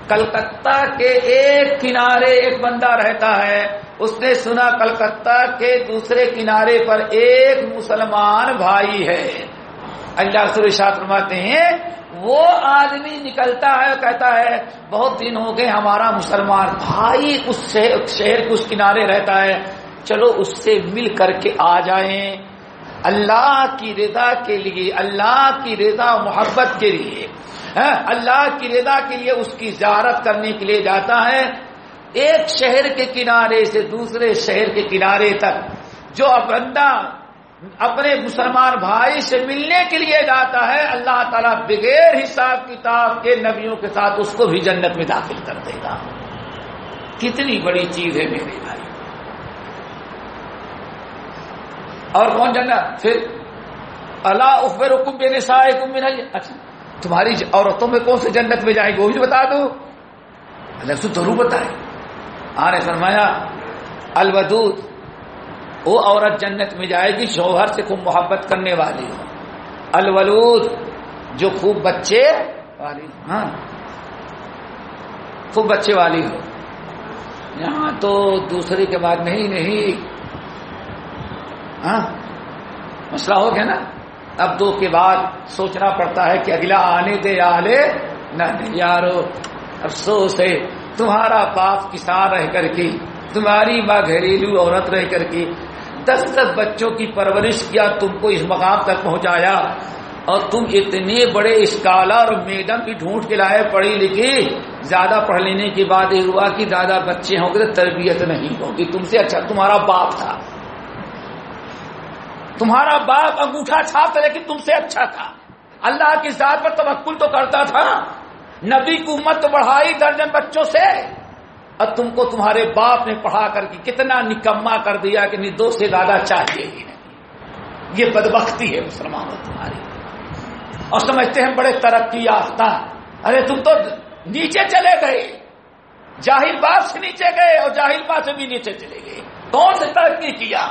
کلکتہ کے ایک کنارے ایک بندہ رہتا ہے۔ اس نے سنا کلکتہ کے دوسرے کنارے پر ایک مسلمان بھائی ہے۔ اللہ سرشات فرماتے ہیں، وہ آدمی نکلتا ہے کہتا ہے، بہت دن ہو گئے ہمارا مسلمان بھائی اس شہر کے اس کنارے رہتا ہے۔ چلو اس سے مل کر کے آ جائیں۔ اللہ کی رضا کے لیے، اللہ کی رضا محبت کے لیے۔ اللہ کی رضا کے لیے اس کی زیارت کرنے کے لیے جاتا ہے۔ ایک شہر کے کنارے سے دوسرے شہر کے کنارے تک، جو بندہ اپنے مسلمان بھائی سے ملنے کے لیے جاتا ہے، اللہ تعالیٰ بغیر حساب کتاب کے نبیوں کے ساتھ اس کو بھی جنت میں داخل کر دے گا۔ کتنی بڑی چیز ہے میرے بھائی۔ اور کون جنت؟ پھر، اللہ اخبر حکم بے نسائے کم اچھا۔ تمہاری عورتوں میں کون سے جنت میں جائیں گے وہ بھی بتا دو۔ اللہ سے ضرور بتائے آنے فرمایا، الودود، وہ عورت جنت میں جائے گی شوہر سے خوب محبت کرنے والی۔ ہو الولود، جو خوب بچے والی۔ ہاں۔ خوب بچے والی ہو۔ یہاں تو دوسرے کے بعد نہیں نہیں۔ ہاں۔ مسئلہ ہو گیا نا۔ اب دو کے بعد سوچنا پڑتا ہے کہ اگلا آنے دے آلے نہ یارو، افسوس ہے، تمہارا باپ کسان رہ کر کے، تمہاری ماں گھریلو عورت رہ کر کے، دس دس بچوں کی پرورش کیا تم کو اس مقام تک پہنچایا؟ اور تم اتنے بڑے اسکالر میڈم بھی ڈھونڈ کے لائے پڑھی لکھی زیادہ پڑھ لینے کے بعد یہ ہوا کہ زیادہ بچے ہوں گے تو تربیت نہیں ہوگی، تم سے اچھا تمہارا باپ تھا۔ تمہارا باپ انگوٹھا چھاپ تھا لیکن تم سے اچھا تھا۔ اللہ کی ذات پر توکل تو کرتا تھا۔ نبی کی امت تو بڑھائی درجن بچوں سے۔ اور تم کو تمہارے باپ نے پڑھا کر کے کتنا نکما کر دیا کہ نہیں، دو سے زیادہ چاہیے ہی نہیں۔ یہ بدبختی ہے مسلمان تمہاری۔ اور سمجھتے ہیں بڑے ترقی یافتہ۔ ارے تم تو نیچے چلے گئے۔ جاہل باپ سے نیچے گئے اور جاہل باپ سے بھی نیچے چلے گئے۔ کون سے ترقی کیا؟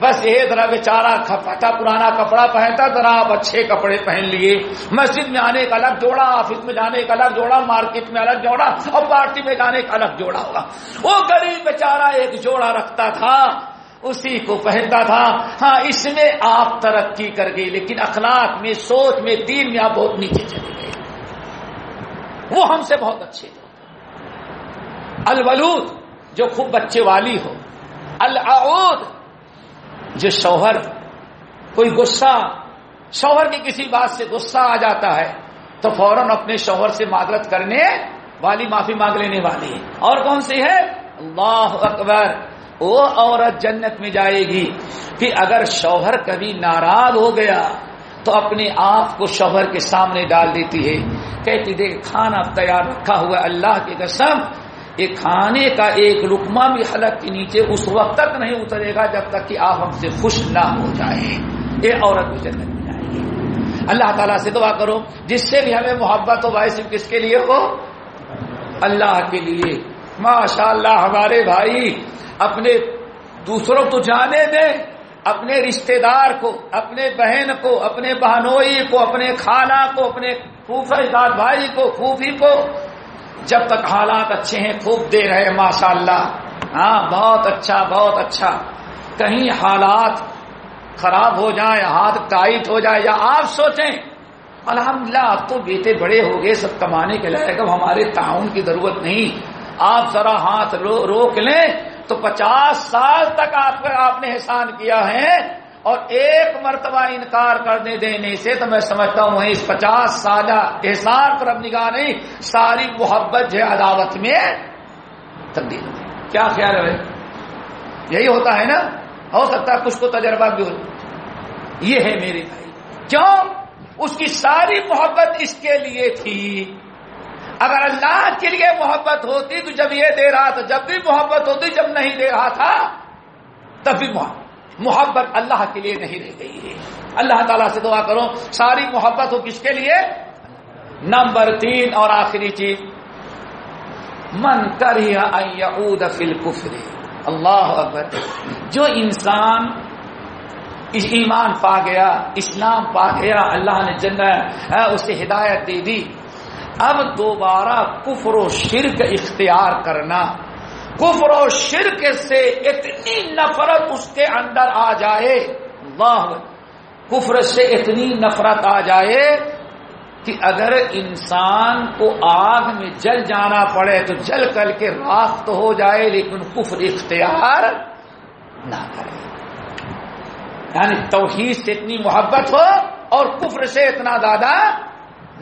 بس یہ ذرا بیچارہ پھٹا پرانا کپڑا پہنتا، ذرا آپ اچھے کپڑے پہن لیے۔ مسجد میں آنے کا الگ جوڑا، آفس میں جانے کا الگ جوڑا، مارکیٹ میں الگ جوڑا اور پارٹی میں جانے کا الگ جوڑا ہوگا۔ وہ غریب بیچارہ ایک جوڑا رکھتا تھا، اسی کو پہنتا تھا۔ ہاں اس میں آپ ترقی کر گئی، لیکن اخلاق میں، سوچ میں، دین میں آپ بہت نیچے چلے گئے۔ وہ ہم سے بہت اچھے تھے۔ الولود، جو خوب بچے والی ہو۔ العود جو شوہر کوئی غصہ، شوہر کی کسی بات سے غصہ آ جاتا ہے، تو فوراً اپنے شوہر سے معذرت کرنے والی معافی مانگ لینے والی اور کون سی ہے؟ اللہ اکبر۔ وہ عورت جنت میں جائے گی کہ اگر شوہر کبھی ناراض ہو گیا، تو اپنے آپ کو شوہر کے سامنے ڈال دیتی ہے۔ کہتی دیکھ، کھانا تیار رکھا ہوا اللہ کی قسم یہ کھانے کا ایک رکما بھی حلق کے نیچے اس وقت تک نہیں اترے گا جب تک کہ آپ ہم سے خوش نہ ہو جائے یہ عورت بھی جنت میں جائے گی اللہ تعالیٰ سے دعا کرو، جس سے بھی ہمیں محبت ہو، بھائی صرف کس کے لیے ہو؟ اللہ کے لیے۔ ماشاء اللہ ہمارے بھائی اپنے دوسروں کو جانے دیں، اپنے رشتہ دار کو، اپنے بہن کو، اپنے بہنوئی کو، اپنے خالہ کو، اپنے پھوفا بھائی کو، پھوفی کو جب تک حالات اچھے ہیں، خوب دے رہے ماشاء اللہ ہاں بہت اچھا بہت اچھا۔ کہیں حالات خراب ہو جائیں، ہاتھ ٹائٹ ہو جائے یا آپ سوچیں، الحمدللہ اب تو بیٹے بڑے ہو گئے، سب کمانے کے لائق، اب ہمارے تعاون کی ضرورت نہیں۔ آپ ذرا ہاتھ روک لیں، تو پچاس سال تک آپ نے احسان کیا ہے۔ اور ایک مرتبہ انکار کرنے دینے سے تو میں سمجھتا ہوں اس پچاس سالہ احسان پر اب نگاہ نہیں ساری محبت جو عداوت میں تبدیل کیا خیال ہے یہی ہوتا ہے نا؟ ہو سکتا ہے کچھ کو تجربہ بھی ہو۔ یہ ہے میرے بھائی۔ کیوں؟ اس کی ساری محبت اس کے لیے تھی۔ اگر اللہ کے لیے محبت ہوتی تو جب یہ دے رہا تھا جب بھی محبت ہوتی جب نہیں دے رہا تھا تب بھی محبت۔ محبت اللہ کے لیے نہیں رہ گئی ہے۔ اللہ تعالیٰ سے دعا کرو، ساری محبت ہو کس کے لیے؟ نمبر تین اور آخری چیز۔ من کر فل کفری اللہ اکبر۔ جو انسان اس ایمان پا گیا، اسلام پا گیا، اللہ نے جن اسے ہدایت دے دی۔ اب دوبارہ کفر و شرک اختیار کرنا۔ کفر و شرک سے اتنی نفرت اس کے اندر آ جائے واہ کفر سے اتنی نفرت آ جائے کہ اگر انسان کو آگ میں جل جانا پڑے تو جل کر کے راک تو ہو جائے، لیکن کفر اختیار نہ کرے۔ یعنی توحید سے اتنی محبت ہو اور کفر سے اتنا زیادہ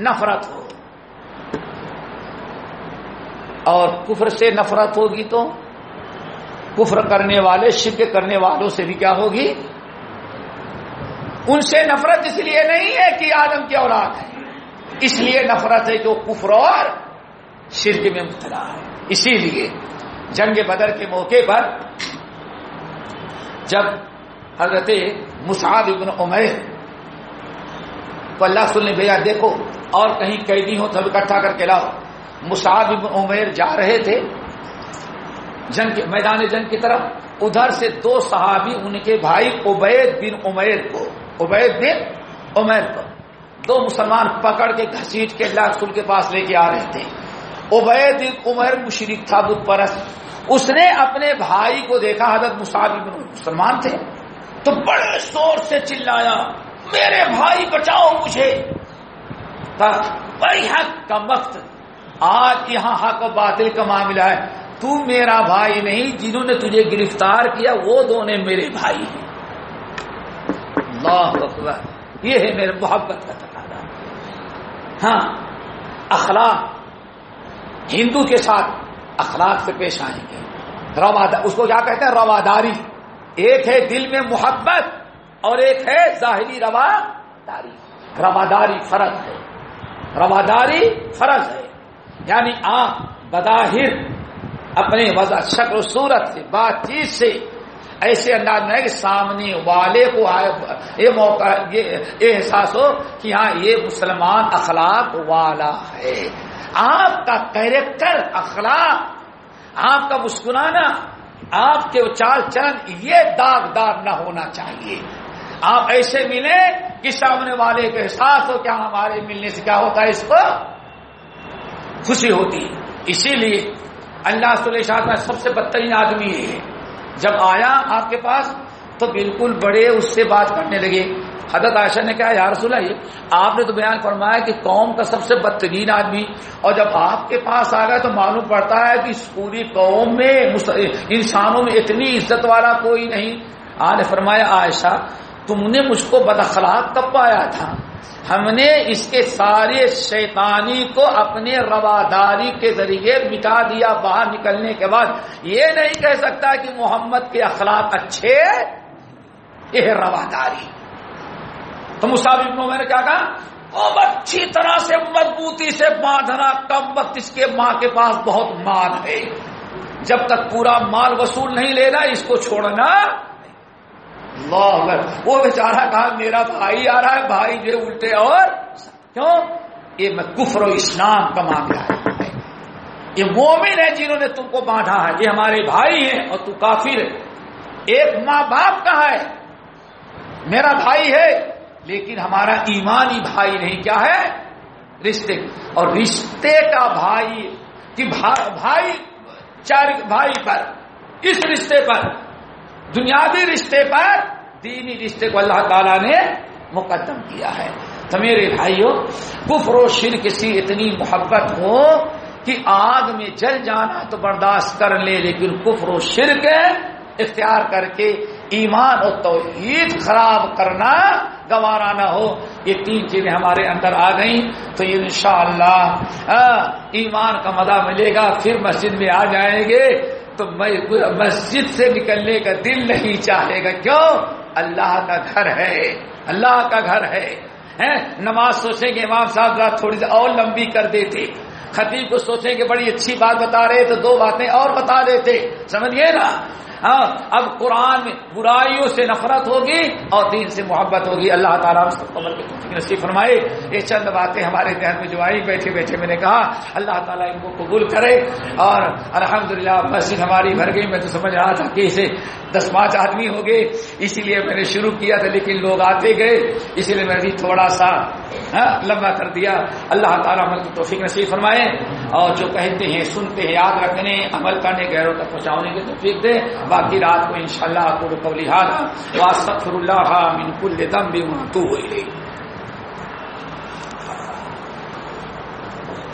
نفرت ہو۔ اور کفر سے نفرت ہوگی تو کفر کرنے والے، شرک کرنے والوں سے بھی کیا ہوگی؟ ان سے نفرت اس لیے نہیں ہے کہ آدم کی اولاد ہے۔ اس لیے نفرت ہے کہ وہ کفر اور شرک میں مبتلا ہے۔ اسی لیے جنگ بدر کے موقع پر جب حضرت مسعد ابن عمیر کو اللہ سن نے بھیجا، دیکھو اور کہیں قیدی ہو تو اکٹھا کر کے لاؤ۔ مسعد ابن عمیر جا رہے تھے جنگ کے میدان جنگ کی طرف، ادھر سے دو صحابی ان کے بھائی عبید بن عمیر کو عبید بن عمیر کو دو مسلمان پکڑ کے گھسیٹ کے اللہ رسول کے پاس لے کے آ رہے تھے۔ عبید بن عمیر مشرق تھا، بت پرست۔ اس نے اپنے بھائی کو دیکھا، حضرت مسعد بن مسلمان تھے۔ تو بڑے زور سے چلایا، میرے بھائی بچاؤ مجھے۔ بڑی حق کا وقت آج یہاں حق و باطل کا معاملہ ہے۔ تو میرا بھائی نہیں، جنہوں نے تجھے گرفتار کیا، وہ دونوں میرے بھائی ہیں۔ اللہ اکبر۔ یہ ہے میرے محبت کا تقاضا۔ ہاں اخلاق۔ ہندو کے ساتھ اخلاق سے پیش آئیں گے۔ روادار اس کو کیا کہتے ہیں؟ رواداری۔ ایک ہے دل میں محبت اور ایک ہے ظاہری روا داری رواداری فرض ہے۔ رواداری فرض ہے۔ یعنی آپ بظاہر اپنے وضع، شکل و صورت سے بات چیت سے ایسے انداز میں کہ سامنے والے کو یہ موقع، یہ احساس ہو کہ ہاں یہ مسلمان اخلاق والا ہے۔ آپ کا کیریکٹر اخلاق، آپ کا مسکرانا، آپ کے چال چلن، یہ داغدار نہ ہونا چاہیے۔ آپ ایسے ملے کہ سامنے والے کو احساس ہو کیا ہاں، ہمارے ملنے سے کیا ہوتا ہے اس کو؟ خوشی ہوتی اسی لیے اللہ صلی اللہ میں سب سے بدترین آدمی یہ ہے۔ جب آیا آپ کے پاس تو بالکل بڑے اس سے بات کرنے لگے۔ حضرت عائشہ نے کہا، یا رسول اللہ، آپ نے تو بیان فرمایا کہ قوم کا سب سے بدترین آدمی۔ اور جب آپ کے پاس آ گئے تو معلوم پڑتا ہے کہ اس پوری قوم میں انسانوں میں اتنی عزت والا کوئی نہیں۔ آج فرمایا، عائشہ، تم نے مجھ کو بد اخلاق کب پایا تھا ہم نے اس کے سارے شیطانی کو اپنے رواداری کے ذریعے مٹا دیا باہر نکلنے کے بعد۔ یہ نہیں کہہ سکتا کہ محمد کے اخلاق اچھے یہ رواداری۔ تو مسافر میں نے کیا کہا؟ اچھی طرح سے مضبوطی سے باندھنا کم وقت اس کے ماں کے پاس بہت مال ہے۔ جب تک پورا مال وصول نہیں لینا اس کو چھوڑنا اللہ وہ بیچارہ کہا، میرا بھائی آ رہا ہے، بھائی جو الٹے اور کیوں؟ یہ میں کفر و اسلام کا معاملہ ہے۔ یہ مومن ہے جنہوں نے تم کو باندھا ہے۔ یہ ہمارے بھائی ہیں اور تو کافر ہے۔ ایک ماں باپ کا ہے۔ میرا بھائی ہے، لیکن ہمارا ایمانی بھائی نہیں۔ کیا ہے؟ رشتے۔ اور رشتے کا بھائی، کہ بھائی، چار بھائی پر، اس رشتے پر۔ دنیاوی رشتے پر دینی رشتے کو اللہ تعالیٰ نے مقدم کیا ہے۔ تو میرے بھائیوں کفر و شرک سی اتنی محبت ہو کہ آگ میں جل جانا تو برداشت کر لے، لیکن کفر و شرک اختیار کر کے ایمان اور توحید خراب کرنا گوارا نہ ہو۔ یہ تین چیزیں ہمارے اندر آ گئیں، تو انشاءاللہ ایمان کا مزہ ملے گا۔ پھر مسجد میں آ جائیں گے۔ تو مسجد سے نکلنے کا دل نہیں چاہے گا۔ کیوں؟ اللہ کا گھر ہے۔ اللہ کا گھر ہے۔ نماز سوچیں گے، امام صاحب رات تھوڑی سی اور لمبی کر دیتے۔ خطیب کو سوچیں کہ بڑی اچھی بات بتا رہے تو دو باتیں اور بتا دیتے۔ سمجھیے نا؟ ہاں اب قرآن میں برائیوں سے نفرت ہوگی اور دین سے محبت ہوگی۔ اللہ تعالیٰ نصیب فرمائے۔ یہ چند باتیں ہمارے ذہن میں جو آئی بیٹھے بیٹھے میں نے کہا، اللہ تعالیٰ ان کو قبول کرے اور الحمدللہ مسجد ہماری بھر گئی۔ میں تو سمجھ رہا تھا کہ اسے دس پانچ آدمی ہو گئے اسی لیے میں نے شروع کیا تھا، لیکن لوگ آتے گئے، اسی لیے میں بھی تھوڑا سا ہاں, لمبا کر دیا۔ اللہ تعالیٰ عمل کی توفیق نصیب فرمائے۔ اور جو کہتے ہیں، سنتے ہیں، یاد رکھنے، عمل کرنے گہروں تک پہنچانے کی توفیق دے۔ باقی رات کو انشاءاللہ شاء اللہ کو اللہ من کل دم بھی ہوئی